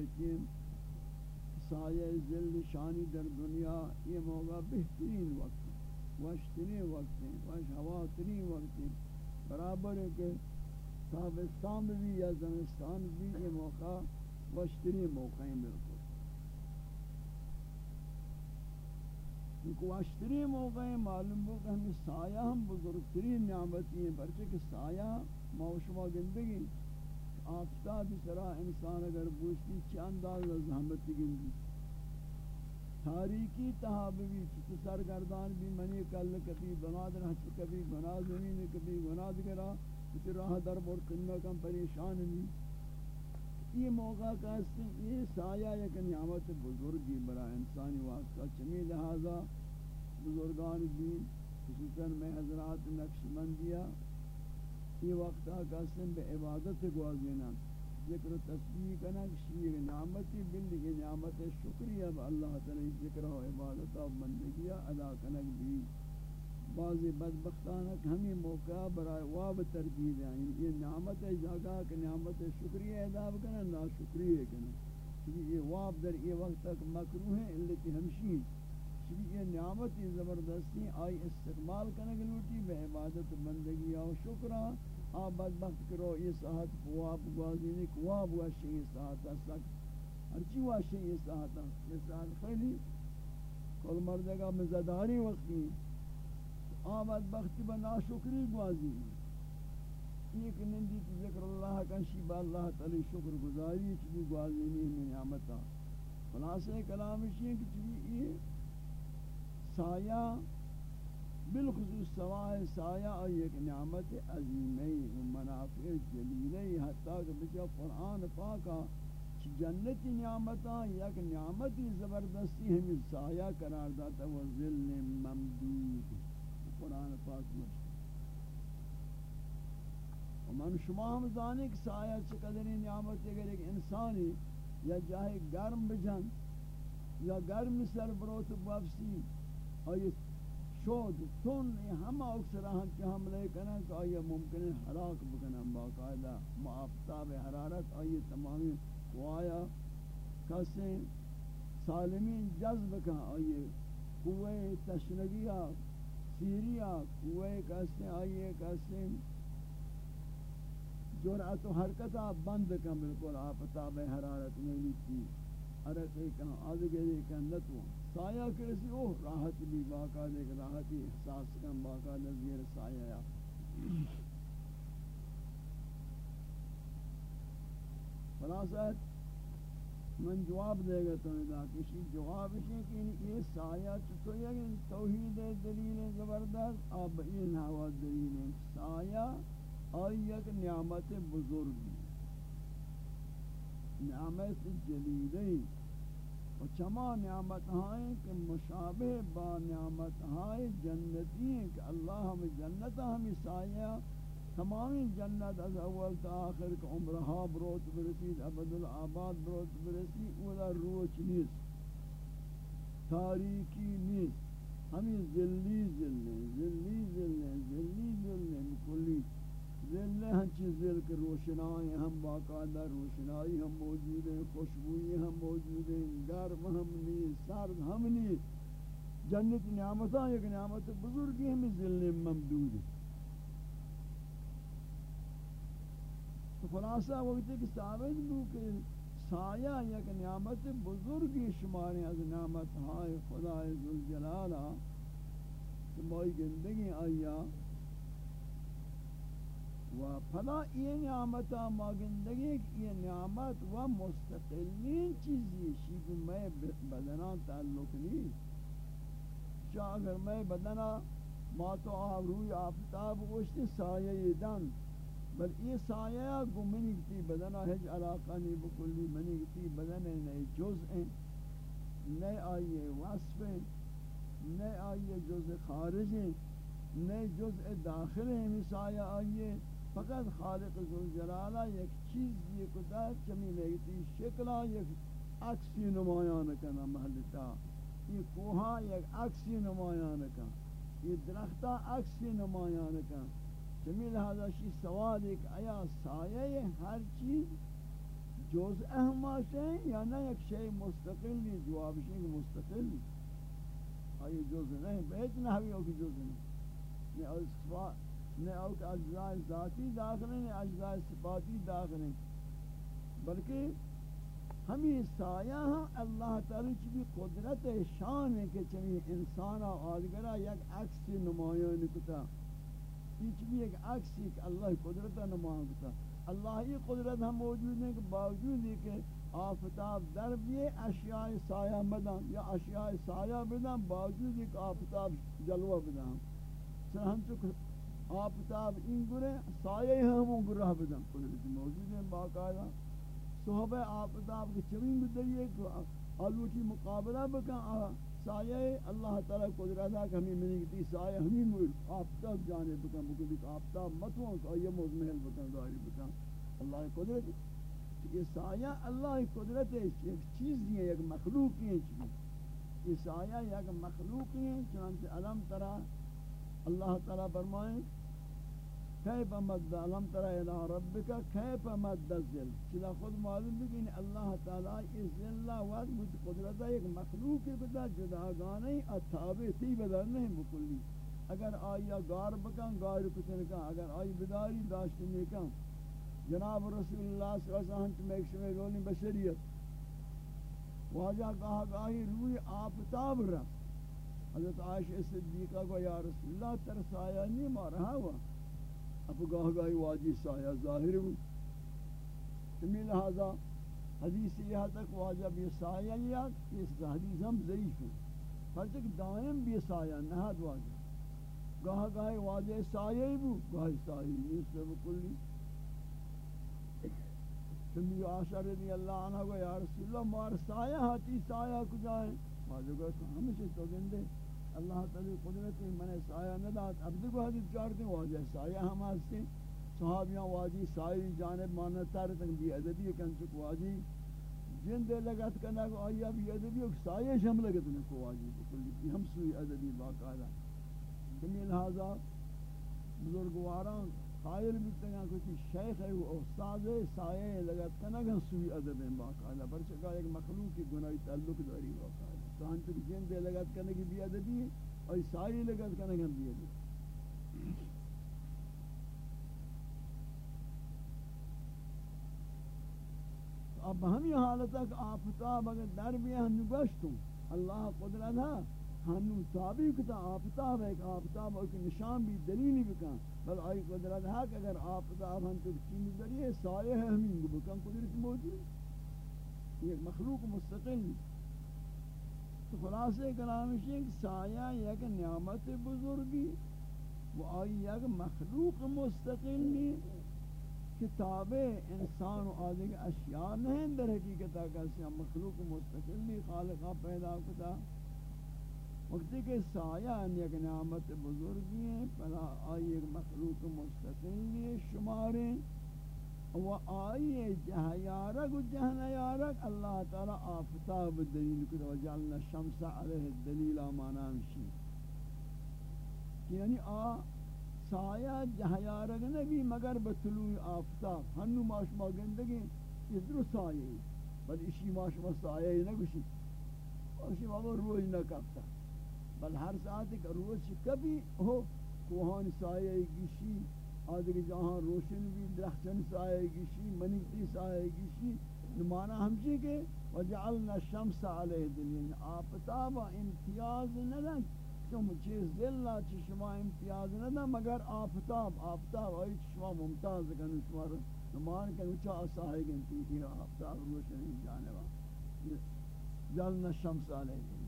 سایہ ذل شانی در دنیا یہ موقع بہترین وقت وشترین وقت وش ہوا وقت برابر ہے کہ تابستان بھی یا زمستان بھی یہ موقع وشترین موقع بالکل۔ کیونکہ واشتری موقع معلوم ہو کہ ہمیں سایہ ہم بزرگترین نعمتی ہیں پرچہ کہ سایہ موشما گندگی آفتاب سرا انسان اگر بوشتی چی انداز زحمتی گندگی تاریکی تحابی چی سرگردان بھی منی کل کبھی بنادر حج کبھی گناہ زمین کبھی گناہ دگرہ چی راہ در بور کنہ کم پریشان بھی یہ موقع کا یہ سایہ ایک نعمت بزرگی برا انسانی واسطہ چمی لہذا بزرگان دین، خصوصاً میں حضرات نقش مندیا یہ وقت کا سن بے عبادت گوازینا ذکر و تسبیح کنا شیر نعمتی بندگی نعمت شکریہ با اللہ تعالی ذکر و عبادت و بندگی ادا کنک بھی۔ بعضی بدبختانک ہمیں موقع برای واب ترجیح دیں۔ یعنی یہ نعمت جگہ کہ نعمت شکریہ ادا کرنا نا شکریہ کرنا کیونکہ یہ واب در یہ وقت تک مکروہ ہے اللہ کی ہمشین کیونکہ یہ نعمت زبردستی آئی استقبال کرنے کے لوٹی بے عبادت بندگی اور شکرہ۔ آ بدبخت کرو، یہ صحت واب گوازی کہ واب واشی یہ صحت سک ہرچی واشی یہ صحت یہ صحت خیلی، کل مردگا مزداری وقتی آمد بختی با ناشکری گوازی ایک نندی کی ذکر اللہ کا شیبہ اللہ تعالی شکر گزاری چلی گوازی نہیں میں نعمتا. خلاصہ کلام ہے کہ چلی یہ سایہ بالخصوص سوائے سایہ اور ایک نعمت عظیمی و منافع جلیلی حتیٰ کہ بچہ قرآن پاکا جنتی نعمتاں یک نعمتی زبردستی ہمیں سایہ قرار داتا وہ ذل ممدود. قرآن پاک میں من شما ہم زانے کہ سایہ چقدری نعمت اگر ایک انسانی یا جاہے گرم بجن یا گرم سر بروت بافسی اور یہ شود، تن، یہ ہم اکثر ہم کہ حملے کریں کہ آئیے ممکن ہے حلاک بکنن باقاعدہ معافتاب حرارت آئیے تمامی قوایا کسیں، سالمین جذب کا آئیے قوہ تشنگیہ سیریا کوئے کسے آئیے کسے جرعت و حرکتا بند کن، بالکل آفتاب حرارت میں لیتی عرقی کن آدھگری کن نتو سایہ کرسی اوہ، راحت بھی باقا دیکھ راحتی احساس کن باقا نظیر سایہ یا خلاصت من جواب دے گا تو ادا کسی جواب ہے کہ یہ سایہ تو یہ توحید دلیل زبردست، اب این ہوا دلیل سایہ اور یک نعمت بزرگ۔ نعمت جلیلی و چما نعمت ہیں کہ مشابہ با نعمت ہیں جنتی ہیں کہ اللہ ہم جنت ہمیں سایہ تمامی جنت از اول تا آخر کہ عمرہا بروت برسید عبد العباد بروت برسید اولا روچ نیست. تاریکی نیست. ہمیں ذلی ذلی ذلی ذلی ذلی ذلی کلی. ذل ہنچی ذل کے روشنائی ہم باقاعدہ روشنائی ہم موجود ہیں خوشبوئی ہم موجود ہیں گرم ہم نہیں سرد ہم نہیں جنت نعمتاں ایک نعمت بزرگی ہمیں ذل ممدود ہے تو خلاصہ وقت ہے کہ ثابت بو کہ سایہ یک نعمت بزرگی شماری از نعمت ہائے خدا ذوالجلالہ کہ مائی گندگی آیا و پدا یہ نعمت ما گندگی یہ نعمت و مستقلین چیزی شیخ میں بدنا تعلق نہیں۔ چاہ اگر میں بدنا ما تو آبروی آفتاب گوشتی سایہ دن بل یہ سایہ گو منی کتی بدنا ہج علاقہ نہیں بکلی، منی کتی بدن نئے جز ہیں نئے آئیے وصف ہیں نئے آئیے جز خارج ہیں نئے جز داخل ہیں مسایہ آئیے فقط خالق ذوالجلالہ یک چیز یہ کتا چمی لگتی شکلہ یک عکسی نمایان کنا محلتا یہ کوہا یک عکسی نمایان کنا یہ درختہ عکسی نمایان کنا چمی لہذا شی سوال ایک آیا سایہ ہر چیز جوز احماش ہے یا نہ یک شئی مستقل نہیں جواب شئی مستقل نہیں آئی جوز نہیں بیت نہ ہوئی ہوگی جوز نہیں نہ اوک اجزاء ذاتی داخل ہیں اجزاء صفاتی داخل ہیں بلکہ ہمیں سایہ ہاں اللہ تعالی کی بھی قدرت شان ہے کہ چمی انسان آدگرہ یک عکس نمایاں نکتا یہ بھی ایک عکس ہے کہ اللہ قدرت نمایاں کتا اللہ ہی قدرت ہم موجود ہیں کہ باوجود ہے کہ آفتاب در بھی اشیاء سایہ مدن یا اشیاء سایہ بدن باوجود ہے کہ آفتاب جلوہ بدن سر ہم تو آفتاب این گرے سایہ ہم گرہ بدن قدرت موجود ہیں باقاعدہ صحبہ آفتاب کے چوین بدریے کہ آلوٹی مقابلہ بکن سایہ اللہ تعالی قدرت ہے کہ ہمیں منی کی سایہ ہمیں مول آفتاب جانے بکن بکن بکن آفتاب متوان سایہ مزمحل بکن ظاہر بکن۔ اللہ قدرت یہ سایہ اللہ قدرت ہے، ایک چیز نہیں ہے، ایک مخلوق ہے۔ یہ سایہ ایک مخلوق ہے، چنانچہ علم ترہ اللہ تعالی فرمائے۔ کیف مد علم ترى الى ربك؟ کیف مد الذل؟ چلا خود معلوم بھی کہ اللہ تعالی اس ذل و مت قدرت ایک مخلوق کے بدا جداگانہ اتابع تی بدل نہیں بکلی اگر آیا گار بکن، گار کتن کا اگر آئی بداری داشت نہیں کم جناب رسول اللہ صلی اللہ علیہ وسلم ایک شمع رونی بشریت۔ واجہ کہا گاہی روی آفتاب رہا حضرت عائشہ صدیقہ کو یا رسول اللہ ترسایا نہیں، مارہا ہوا۔ اب گاہ گاہی واجی سایہ ظاہر ہو تمی لہذا حدیث یہ تک واجب یہ سایہ یا اس حدیث ہم ضعیف ہیں۔ پر تک دائم بھی سایہ نہاد واجب گاہ گاہی واجہ سایہ ہی بو، گاہی سایہ نہیں اس سے بکلی تمی آشا رضی اللہ عنہ کو یا رسول اللہ، مار سایہ ہاتی، سایہ کجا ہے؟ واجب کہا ہمیشہ تو گندے اللہ تعالی قدرت من سایہ نہ دات اب دیکھو حدیث کرتے واجہ سایہ ہم ہستے صحابیاں واجی سایہ جانب مانتا رہتا بھی ادبی کن چک واجی جن دے لگت کنا کو آیا بھی ادبی سایہ شم لگت نہ کو واجی بکلی ہم سوئی ادبی باقاعدہ. کمی لہذا بزرگواران قائل بھی تنگا کچھ شیخ ہے وہ استاد ہے. سایہ لگت کنا گن سوئی ادب باقاعدہ. برچکا ایک مخلوق کی گناہی تعلق داری باقاعدہ. کان تک جن دے لگت کرنے کی بھی ادبی ہے اور ساری لگت کرنے کی بھی ادبی اب ہم یہ حالت ہے کہ آفتاب اگر در بھی ہم نگشتوں اللہ قدرت ہے، ہم تابع کتا آفتاب ہے کہ آفتاب اور نشان بھی دلیلی بکن بل آئی قدرت ہے کہ اگر آفتاب ہم تک چین ذریعے سایہ ہے ہمیں بکن قدرت موجود یہ مخلوق مستقل خلاصے کلامش ایک سایہ یک نعمت بزرگی و آئی یک مخلوق مستقلی کتاب انسان و آدھے اشیاء نہیں در حقیقت کسی مخلوق مستقلی خالقہ پیدا کتا وقتی کہ سایہ یک نعمت بزرگی ہے پلا آئی ایک مخلوق مستقلی شماریں و آئی جہ یارک و جہ نیارک اللہ تعالی آفتاب دلیل کرو و جعلنا شمس علیہ الدلیل آمانا ہمشی یعنی آ سایہ جہیارگ نبی مگر بطلوع آفتاب ہنو ماشما گندگی یہ درو سایہ بل اسی ماشما سایہ نگوشی اسی بابا روز نکفتا بل ہر ساعت ایک روز کبھی ہو کوہان سایہ گیشی آدھے جہاں روشن بھی درختن سایہ گیشی منیتی سایہ گیشی نمانا ہمشی کے وجعلنا الشمس علیہ دلین۔ آفتابا امتیاز ندن، تم چیز دلہ چی شما امتیاز ندن، مگر آفتاب آفتاب آئی چی شما ممتاز کنو شما نمان کنو چا سایہ گنتی تھی آفتاب روشن جانبا۔ جعلنا الشمس علیہ دلین۔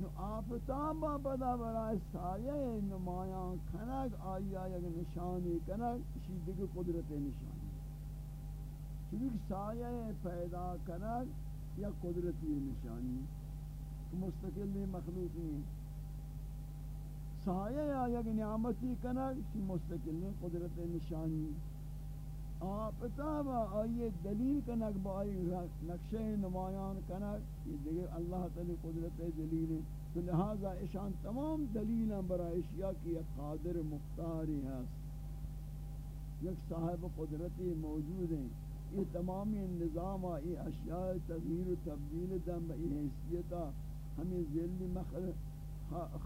نو آفتاب بدا برای سایه نمایان کنگ آیا یک نشانی کنگ اسی دیگه قدرت نشانی۔ چونکہ سایه پیدا کنگ یا قدرتی نشانی۔ کہ مستقل مخلوقی ہیں۔ سایه یا یک نعمتی کنگ اسی مستقل قدرت نشانی۔ آپتا آفتاب آئیے دلیل کنک با آئی نقشہ نمایان کنک، یہ دیگر اللہ تعالی قدرت دلیل ہے۔ تو لہذا اشان تمام دلیل برای اشیاء کی ایک قادر مختاری ہے یک صاحب قدرتی موجود ہیں۔ یہ تمامی نظام، یہ اشیاء تغییر و تبدیل دم، یہ حیثیتا ہمیں ذل مخل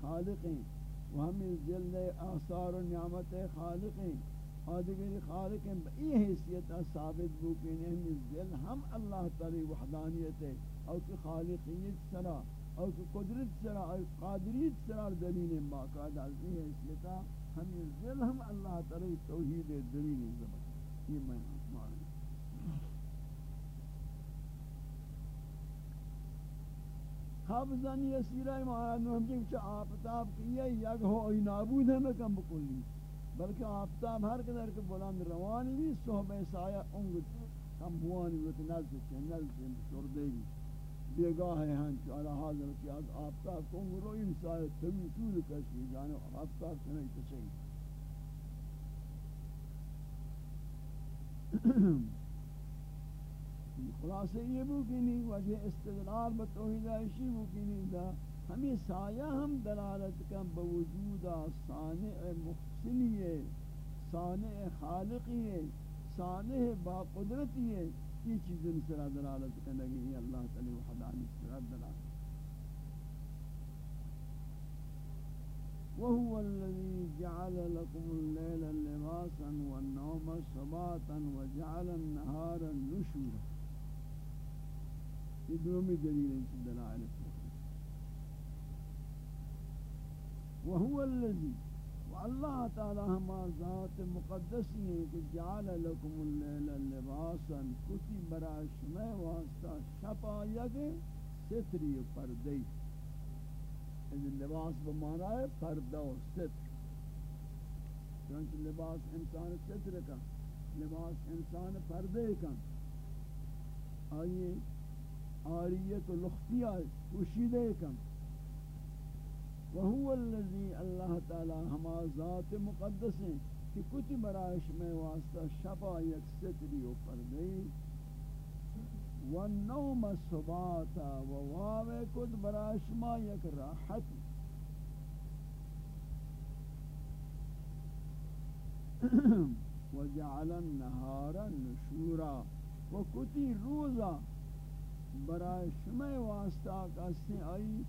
خالق ہیں۔ و ہمیں ذل آثار و نعمت خالق ہیں۔ آدگر خالق ای حیثیت ثابت بو کہ نہیں ذل ہم اللہ تعالی وحدانیت ہے او کہ خالقیت سرا او کہ قدرت سرا او قادریت سرا دلیل باقاعدہ ای حیثیت ہم ذل ہم اللہ تعالی توحید دلیل زبان۔ یہ میں معنی حافظان یہ سیرہ معنی ہم کہ آفتاب کی یہ یک ہو، ای نابود ہے، میں کم بکلی۔ بلکہ آفتاب ہر قدر کے بلند روانی بھی صحبہ سایہ انگت ہم بوانی وقت نزد سے نزد سے سردے بھی۔ بیگاہ ہیں ہن علی حاضر کہ از آفتاب کو انگ روئی سایہ تبی طول کشی جانو آفتاب سے نہیں کچھ خلاصہ یہ بو وجہ استدلال بتوحید عیشی بو دا ہمیں سایہ ہم دلالت کا بوجود صانع محسنی ہے، صانع خالقی ہے، صانع با قدرتی ہے۔ یہ چیزیں سرا دلالت کرنے گی اللہ تعالی وحدانی سرا دلالت وهو الذي جعل لكم الليل لباسا والنوم سباتا وجعل النهار نشورا۔ یہ دومی دلیل ہیں دلائل وهو الذي والله تعالی ہما ذات مقدسی ہے کہ جعل لكم اللیل لباسا، کتی برای شما واسطہ شپا یک ستری و پردی یعنی از لباس بمانا ہے پردہ و ستر۔ چونکہ لباس انسان ستر کا، لباس انسان پردے کا۔ آئیے، آریت و لختیہ پوشیدے کا۔ وهو الذي الله تعالی ہما ذات مقدس ہیں کہ کچھ برائش میں واسطہ شفا یک ستری و پردی والنوم سباتا و واوے کچھ برائش ما یک راحت وجعل النهار نشورا و کتی روزا برای شما واسطہ کسی آئی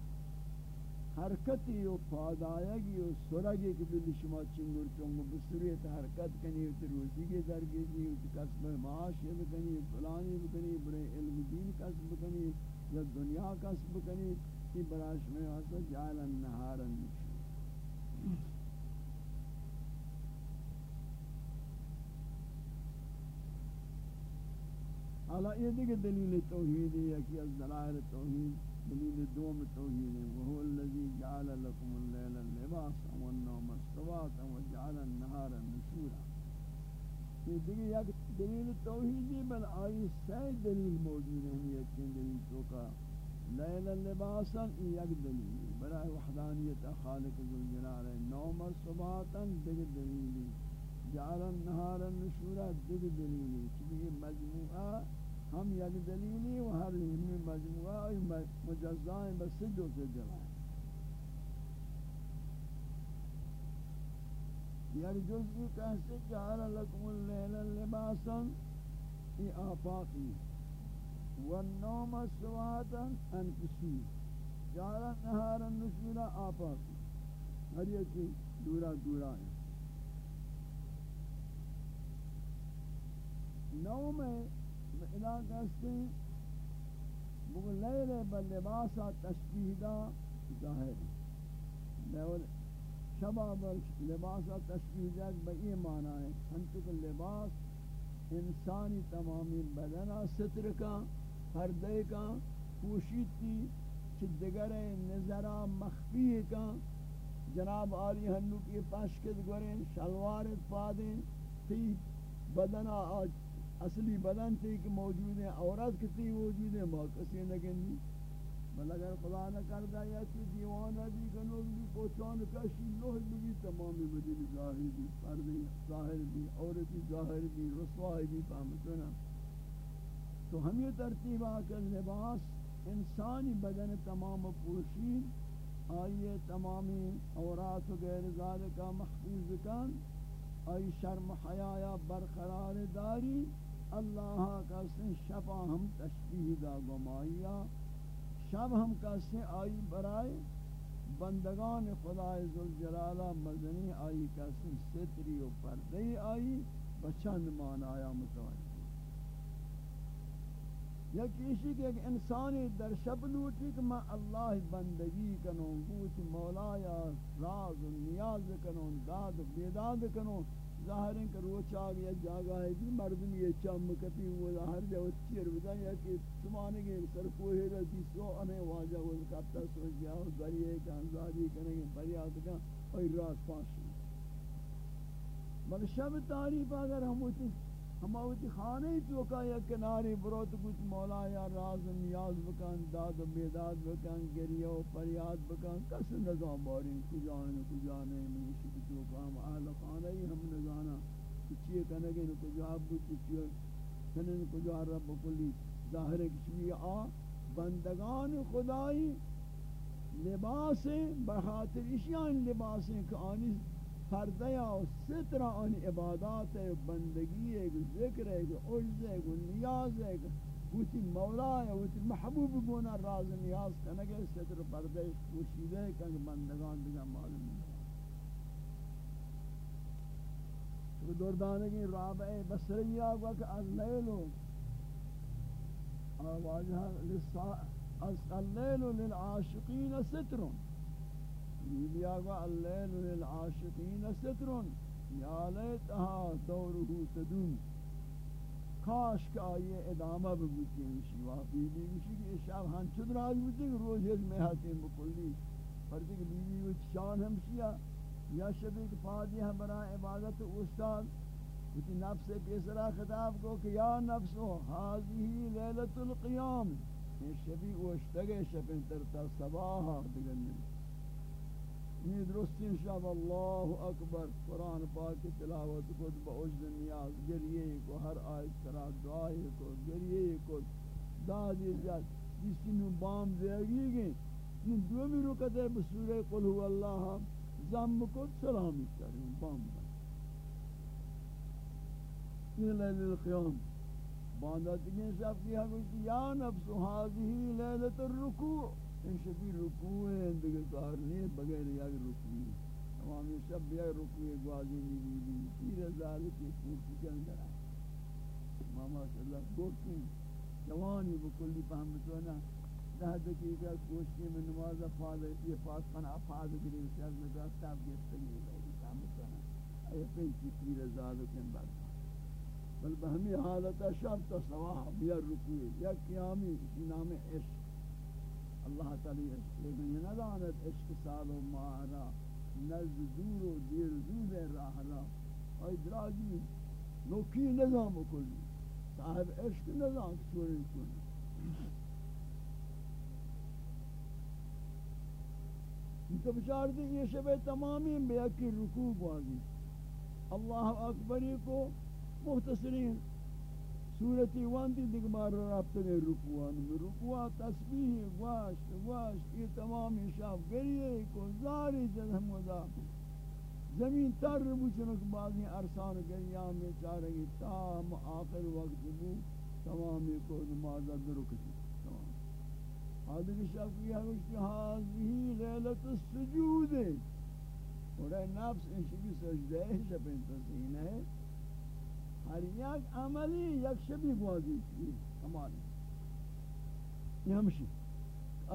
حرکتی و پادایگی و سرگی که بلی شما چنگر چونگو بسریت حرکت کنی و روزی کے درگیزی و کسب معاش بکنی فلانی بکنی، برای علم دین کسب بکنی یا دنیا کسب بکنی یہ براش میں آسا جعل النہار النشور حالا یہ دیکھ دلیل توحیدی ہے کہ از دلائل توحید دلیل دوم توحید ہے وہ الذی جعل لكم الليل لباسا والنوم سباتا وجعل النهار نشورا۔ یہ دیگه یک دلیل توحیدی بل آئی سے دلیل موجود ہیں، یہ تین دلیل تو کا لیل لباسا یک دلیل برای وحدانیت خالق ذوالجلال نوم سباتا دیگه دلیلی جعل النهار نشورا دیگه دلیلی چیزی مجموعہ ہم یک دلیلی و ہر علمی مجموعہ مجزائیں بس دو سے جلائیں یعنی جزئی کہتے جعل لکم اللیل لباسا، ای آفاقی۔ والنوم سواتا انفسی جعل نهار النشورا آفاقی۔ ہر یہ چیز دورا دورا ہے۔ نوم الہ کہتے ہیں بگو لیل تشبیح دا ظاہر لیل شباب لباس تشکیل جات بئی معنی ہے۔ ہنچک لباس انسانی تمامی بدنہ ستر کا پردے کا، پوشید کی چدگر نظرہ مخفی کا۔ جناب آلی ہنو کی پاشکت گوریں شلوارت پادیں تی بدنہ اصلی بدن تی کہ موجود ہیں عورت کتی موجود ہیں موقعی نگن دی بل اگر خدا نہ کردا یا کہ دیوانہ بھی کنو بھی پہچان کشی لوہ بھی تمامی بدل ظاہر بھی فرد ظاہر بھی عورت ظاہر بھی، رسوائی بھی فهمتنا تو ہم یہ ترتیب آکر لباس، انسانی بدن تمام پوشید آئیے تمامی عورات و غیر ذالکہ محفوظ کن۔ آئی شرم حیاء برقرار داری۔ اللہ کا سن شفا ہم تشبیح دا گمائیہ شب ہم کسے آئی برائے بندگان خدای ذوالجلالہ مزنی آئی کسے ستری و پردی آئی بچند مان آیا متوجہ۔ یکی اسی کہ ایک انسانی در شب لوٹی کہ میں اللہ بندگی کنوں گوچ مولا یا راز و نیاز کنوں، داد و بیداد کنوں ظاہر ہے کہ روچ آگیا جاگا ہے جی مردم یہ چم کپی وہ ظاہر جو چیر بدا یا کہ سمانے گئے سر کوہے رسی سو انہیں واجہ وہ کپتا سو گیا اور ذریعے کا انزادی کرنے گے بریاد کا اور راز پاس بل شب تعریف اگر ہم اچھے ہم اوتی خانے تو کا یا کنارے بروت کچھ مولا یا راز نیاز بکن داد و بیداد بکن گریہ و فریاد بکن کس نظام بارین کجانے کجانے نوشی تو کا ہم اہل خانہ ہی ہم نظانا کچھئے کنگے نو کجا بچ کچھئے کنن کجا رب کلی ظاہر کچھوی آ، بندگان خدائی لباس بخاطر اشیان لباس کہ آنی پردیا و ستر آن عبادات ہے بندگی ہے ذکر ہے عجز ہے نیاز ہے وتی مولا ہے وتی محبوب گونا راز نیاز کنگے، ستر پردے پوشیدے کنگ بندگان دیگا معلوم ہے تو دردانے دردانگی رابع بصریہ وقت اللیل آواجہ اللیل للعاشقین سترون بیبیا گو اللیل للعاشقین سترون. یا لیتہا دورہو تدون کاش کہ آئیے ادامہ بگوتی ہیں شیوا بی بی بشی کہ شب ہن چود راج بودتی کہ روز ہز میں ہاتیں بکلی. پرتی کہ بی بی وچ شان ہمشیا یا شبی کہ پادی ہم برا عبادت استاد. وچ نفس پیسرا خطاب کو کہ یا نفسو حاضی لیلت القیام. یہ شبی اوشتگے شپن ترتا صباحا دیگر نہیں. یہ درستی شب اللہ اکبر قرآن پاک تلاوت کو با نیاز گریے کو ہر آیت سرا دعائی کو گریے کو دادی جات جس کی نو بام دے گی گئی دو میں رکتے بسورہ قل ہو اللہ زم کو سلامی کریں بام دا یہ لیل القیام باندھا تکین شب کی حقوق یا نفس حاضی لیلت الرکوع ان شبی رکوع ہیں دیگر کار نہیں، بغیر یک رکوع تمامی شب بیا رکوع گوازی نہیں دی پیر ذالک کی پورتی کے اندر ماما صلی اللہ گوشتی جوانی بکلی فهمتونا ده دقیقہ کوشتی میں نماز فاض یہ پاس خانا فاض گری شاید میں داستا اب گفتگی لگی فهمتونا اے پینچی پیر ذالک اندر بل بہمی حالتا شب تا سواح بیا رکوع یا قیامی نام عشق۔ اللہ تعالی لیکن یہ ندانت عشق سال و مارا نزد دور و دیر زود راہ را۔ آئی دراجی نوکی نظام کلی صاحب عشق نظام چوری کلی تو بچار دی، یہ شب تمامی بے اکی رکوع بازی۔ اللہ اکبری کو مختصرین صورتی واندی دیکھ بار رابط رکوان میں رکوع تسبیح، گوشت گوشت یہ تمام شاف گریے کو زاری جد ہم ودا زمین تر بچنک بعضی ارسان گریان میں چارگی تام آخر وقت بو تمامی کو نماز درکتی تمام. حاضر شب کی ہے کہ حاضی لیلت السجود اور نفس انشبی سجدہ ہے شب انتظین ہے ہر یک عملی یک شبی بوازی کی کمالی یہ ہمشی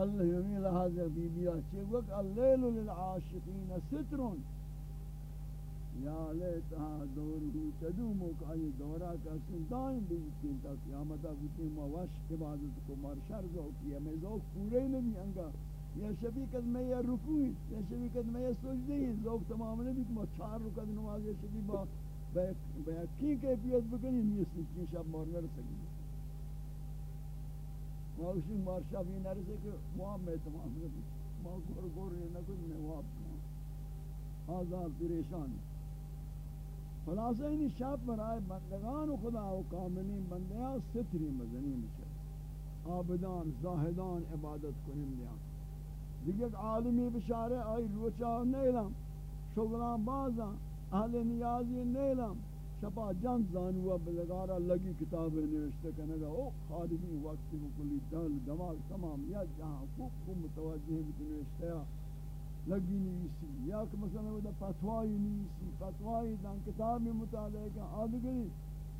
اللہ یومی یعنی لحاظ بی بیا چی؟ وقت اللیل للعاشقین سترون. یا لیتها دوره تدومو کہ آئی دورہ کا سن دائم بیتین تا قیامتا بوتین ما وش عبادت کو مار شر ذوق یا میں ذوق پورے نہیں انگا یا شبی قد میں یا رکوئی یا شبی قد میں یا سجدی. ذوق تمام نہیں کہ چار رکت نماز یا شبی با بیقین کیفیت بکنی، نیست. کی شب مار نرسکی ما اسی مار شب یہ نرسے کہ موام میں تمام نہیں ما گور گور نہیں نکن میں واپ آزاد پریشان. خلاصہ این شب برای بندگان و خدا و کاملین بندیان ستری مزنین شد آبدان زاہدان عبادت کنیم دیان دیگر عالمی بشارے آئی روچا نیلم. شغلان بازان اہل نیازی نیلم شپا جن زانوا بلگارا لگی کتاب نوشتے کنگا او خالدی وقتی بکلی دل، دماغ تمام، یا جہاں خوب خوب متوجہ بکنوشتے ہیں لگی نیسی، یا کہ مثلا وہ فتوائی نیسی، فتوائی دان کتابی مطالعہ کا آدھگری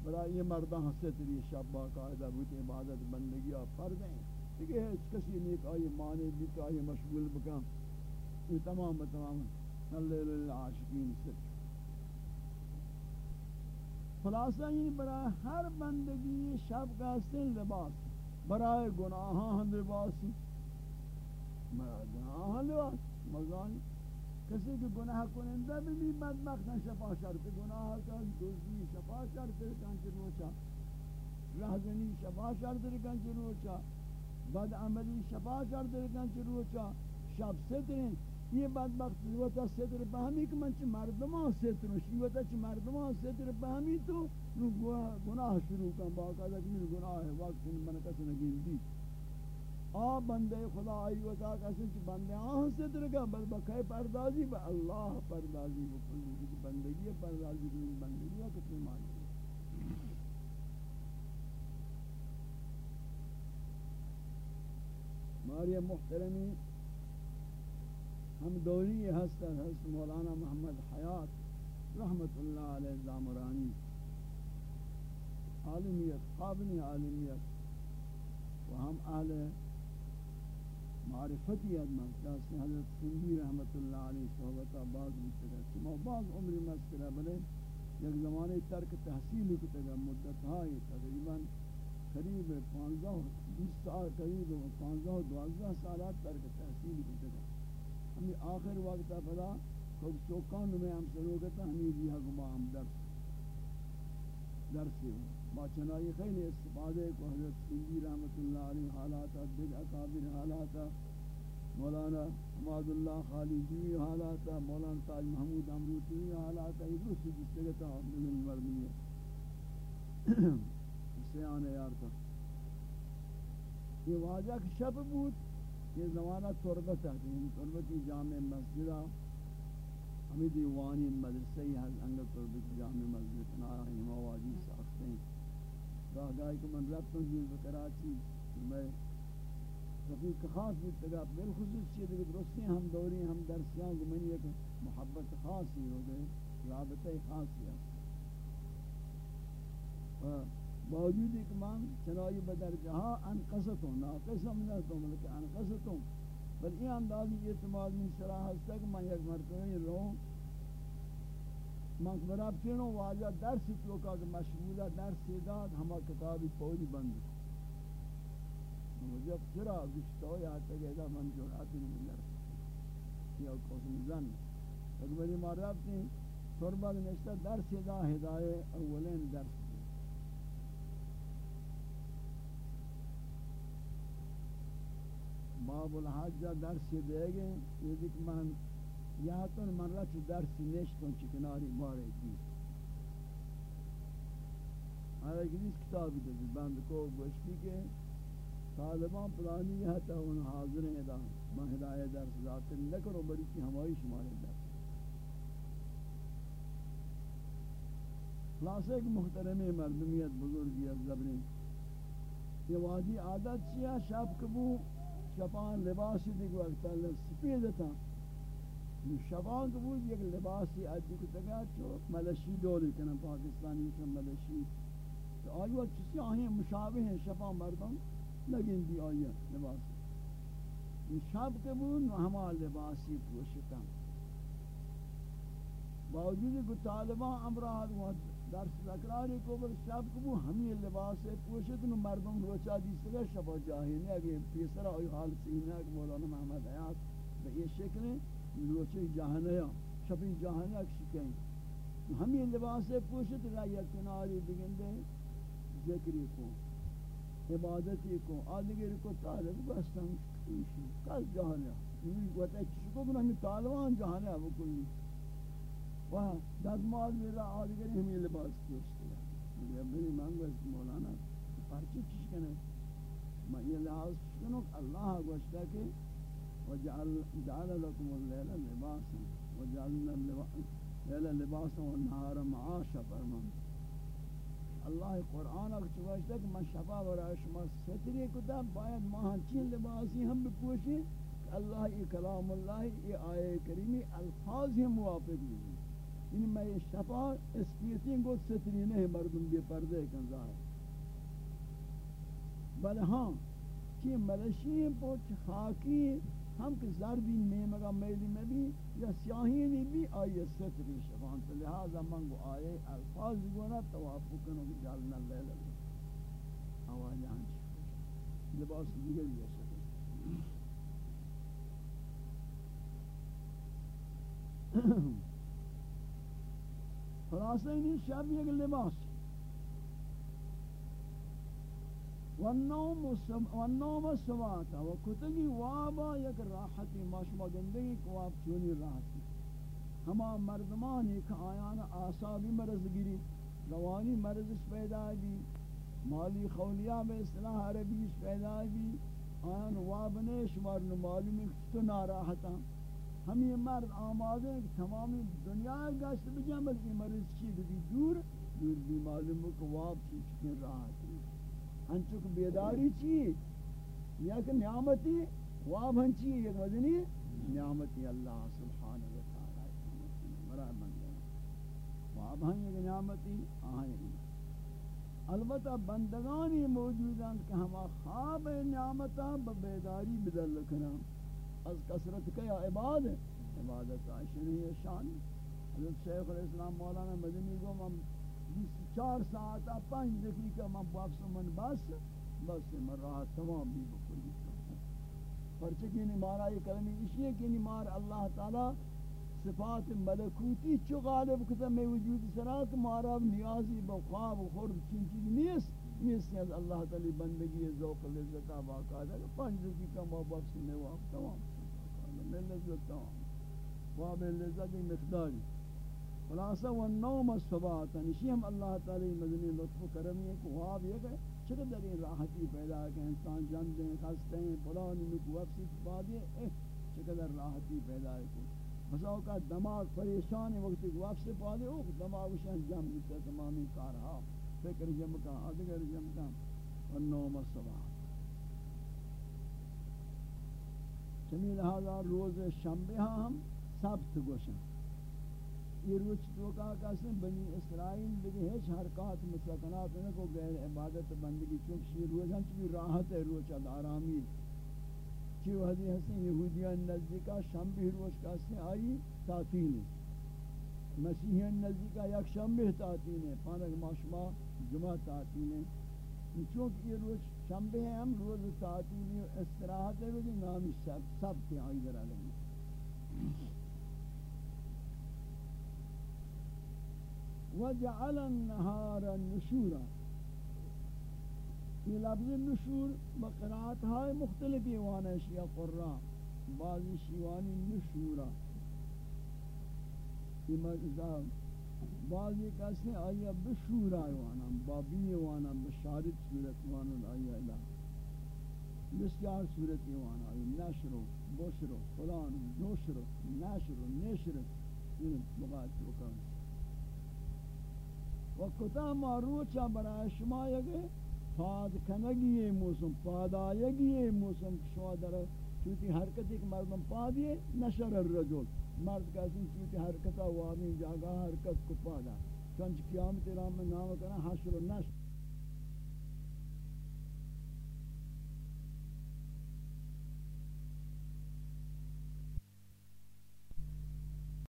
برای یہ مردہ مردان ستری شب باقاعدہ بوت عبادت بندگی آپ فرد ہیں۔ دیکھیں اس کسی نیک آئی مانے بھی کہ آئی مشغول بکن۔ یہ تمام تمام، اللہ للعاشقین ستر خلاصہ یہ برای ہر بندگی شب کا سن لباس، برای گناہاں لباسی برای گناہاں لباس مزان کسی کہ گناہ کنندہ بھی بھی بدبخت ہیں شفا شرط گناہ کا دوزی شفا شرط کنچ روچا رہزنی شفا شرط کنچ روچا بد عملی شفا شرط کنچ روچا شب سترین یہ بدبخت وتا ستر پہمی کہ من چھ مردمان ستر شیوتا چھ مردمان ستر پہمی تو نو گناہ شروع کن باقا کہ من گناہ ہے وقت من کس نگین دیت آ بندے خدا آئی وتا کسی چی بندے آہن سے درگا بل بکے پردازی با اللہ پردازی بکلی کی بندگی پردازی کی بندگی ہے کتنی مانی ماری محترمی ہم دوری ہستن، حضرت مولانا محمد حیات رحمت اللہ علیہ زامرانی، عالمیت، قابل عالمیت، و ہم اہل معرفتی ادمان چاہتے حضرت سندی رحمت اللہ علیہ صحبت آباز مستقر شما بعض عمری مستقر بلے یک زمانے ترک تحصیل کتگا مدت ہائی تقریباً قریب پانزہ بیس سال قریب پانزہ دوازدہ سالات ترک تحصیل کتگا ہمیں آخر وقت پدا خوب چوکان میں ہم سلوگتا ہمیں جیہا گما ہم درس درسی ہوں با چنائی خیلی استفادے کو حضرت سنگی رحمت اللہ علیہ حالاتا دل اکابر حالاتا مولانا حماد اللہ خالدی حالاتا مولانا تاج محمود امروتی حالاتا یہ درست جس جگہ تا من المرمی ہے اس سے آنے یارتا یہ واجہ کی شب بود۔ یہ زمانہ تربت ہے۔ یعنی تربتی جامع مسجدہ ہمیں دیوانی مدرسہ ہی ہے انگل تربتی جامع مسجد نارا ہی مواجی ساکھتے ہیں۔ راہ گاہی کہ من رب تنزیل بکراچی، میں رفیق خاص بھی تگا بالخصوص چیئے دیکھ درستی ہم دوری ہم درسیاں کہ من ایک محبت خاص ہی ہو گئے رابطہ خاص ہی باوجود ایک مان چنائی بدر جہاں انقصت ہوں ناقص ہم نہ تو ملکہ انقصت ہوں بل یہ اندازی اعتماد من شراح ہستا کہ میں یک مرتبہ رہوں من براب تینوں واجہ درس تو کا مشغولہ درس داد ہما کتابی پوری بند مجھے پھرا گشتو یا تگیدہ من جوراتی نہیں درس یا قسم زن اکبری مراب تین سربت نشتہ درس دا ہدایے اولین درس. باب الحج درسی دیگه یه دیگه من یا تون من را چه درسی نشتون چه کناری باره حالا هر اگلیس کتابی دیگه بند کو گوش که طالبان پلانی حتی اون حاضر ہیں دا من ہدایت درس ذاتن نکرو بڑی کی ہماری شماری درس. خلاص ایک محترم مردمیت بزرگی از زبرین یہ وادی عادت چیا شب کبو شبان لباسی دیکھ وقت اللہ سپیدتا شبان کبو یک لباسی عدی کو تگا چو ملشی دولی کنن پاکستانی چو ملشی. تو آئی وقت چسی آہیں مشابہ ہیں شبان مردم لگن دی آئی لباسی. شب کبو ہما لباسی پوشتا باوجود کہ طالبان امراض درس تکراری کو، بل شب کو ہمیں لباس پوشت نو مردم روچا دی سگا شب جاہی نے۔ اگے پیسرا اوی حال سینہ کہ مولانا محمد حیات بہ یہ شکل روچے جہانیا شب جہانیا شکیں ہمیں لباس پوشت رہا کناری بگندے ذکری کو، عبادتی کو آدگر کو طالب بستن، کل جہانیا یہ وقت چکو کہ ہمیں طالبان جہانیا وہ کوئی وہاں دادمال میرا آدگر ہمیں لباس پوچھتے ہیں یہ میری مانگ ہے مولانا، پرچی چیز کنے میں یہ لحاظ کنو اللہ گوشتا کہ وجعل جعل لكم الليل لباسا وجعلنا الليل لباسا والنهار معاشا فرمان اللہ قرآن اگر چواشتا کہ من شفا برای شما ستری کتا، باید ماہن چین لباسی ہم بپوشیں اللہ ای کلام اللہ ای آیے کریمی الفاظ ہی موافق بھی یعنی میں یہ شفا اسکیتیں گو ستری نہیں مردم بے پردے کن ظاہر بل ہاں کہ ملشی پوچھ خاکی ہم کہ زردی نیمگا میلی میں بھی یا سیاہی بھی بھی آئی ستری شفان تو لہذا منگو آئے الفاظ گونا توافق کنو کہ جالنا لے لگے آواز آنچ لباس دیگر بھی ایسا Ahem. خلاصہ نہیں شب یک لباس. والنوم والنوم سواتا وکتگی وابا یک راحتی. ماشما گندگی کواب چونی راحتی. ہما مردمان ایک آیان آسابی مرض گری روانی مرض پیدا بھی مالی خولیہ میں اصلاح عربیش پیدا بھی آیان وابنے شمار معلومی تو ناراحتا ہم یہ مرد آمادے ہیں کہ تمامی دنیا گشت بجائیں بلکہ مرض چی بھی دور دور بھی معلوم ہو کہ واب چی چکن راحت ہنچک بیداری چی یا کہ نعمتی واب ہنچی ایک مدنی نعمتی اللہ سبحانہ وتعالی برای بندہ واب ہن ایک نعمتی آہیں البتہ بندگانی موجود ہیں کہ ہما خواب نعمتا بیداری بدل کرنا از کثرت کیا عباد عبادت عشری شان. حضرت شیخ الاسلام مولانا مدنی کو من چار ساعت پانچ دقیقہ من واپس من بس بس من راحت تمام بھی بکلی پرچہ کہ مارا یہ کلمی اسی ہے کہ مار اللہ تعالی صفات ملکوتی چو غالب کتا میں وجود سرات، مارا نیازی بخواب و خورد چین چیز نیست. نیست از اللہ تعالی بندگی ذوق لذتا باقاعدہ پانچ دقیقہ ما واپس میں واپس تمام. من لذت واب لذت مقداری. خلاصہ والنوم الصبات نشی ہم اللہ تعالی مدنی لطف و کرمی ہے کہ واب یہ کہ چقدر در این راحتی پیدا کہ انسان جان دیں خستے ہیں پرانی نکو افسی بعدی اے چقدر راحتی پیدا ہے کہ بس اوقات دماغ پریشان ہے وقت کہ واپس پادے او دماغ شان جام دیتا تمامی کارها فکر جمع کا ادگر جمع کا والنوم الصبات چمی لہذا روز شنبہ ہاں ہم سبت گوشن۔ یہ روز تو کسی بنی اسرائیل دیکھے ہیچ حرکات مسکنات انہیں کو غیر عبادت بندگی، چونکہ یہ روز ہم چمی راحت ہے روز چند آرامی چیو حدی حسن یہودیان نزدیکا شنبہ روز کسی آئی تعطیل مسیحیان نزدیکا یک شنبہ تعطیل ہے پانک ماشما جمعہ تعطیل ہے چونکہ یہ روز شنبہ ہے ہم روز تعطیلی و استراحت ہے کہ نامی سب سب کے آئی در علیہ وجعل النهار النشورا یہ لفظ نشور بقرات ہے مختلف ایوان اشیاء قرآن. بعضی شیوانی نشورا. یہ مجزاب بعضی کسی آیا بشور آیوانا بابی آیوانا بشارت صورت وانا آیا الہ بسیار صورت آیوانا آیا، نشر و بشر و فلان نشر نشر نشر. یہ بغات وکان و کتا ماروچا برای شما یک پاد کنگی موسم، پادایگی موسم. شما در چوتی حرکت ایک مردم پادیے نشر الرجل مرد کہتے ہیں چوتی حرکتا وامی جاگا حرکت کو پادا چونچ قیامت رام میں نام کرنا حشر و نشر۔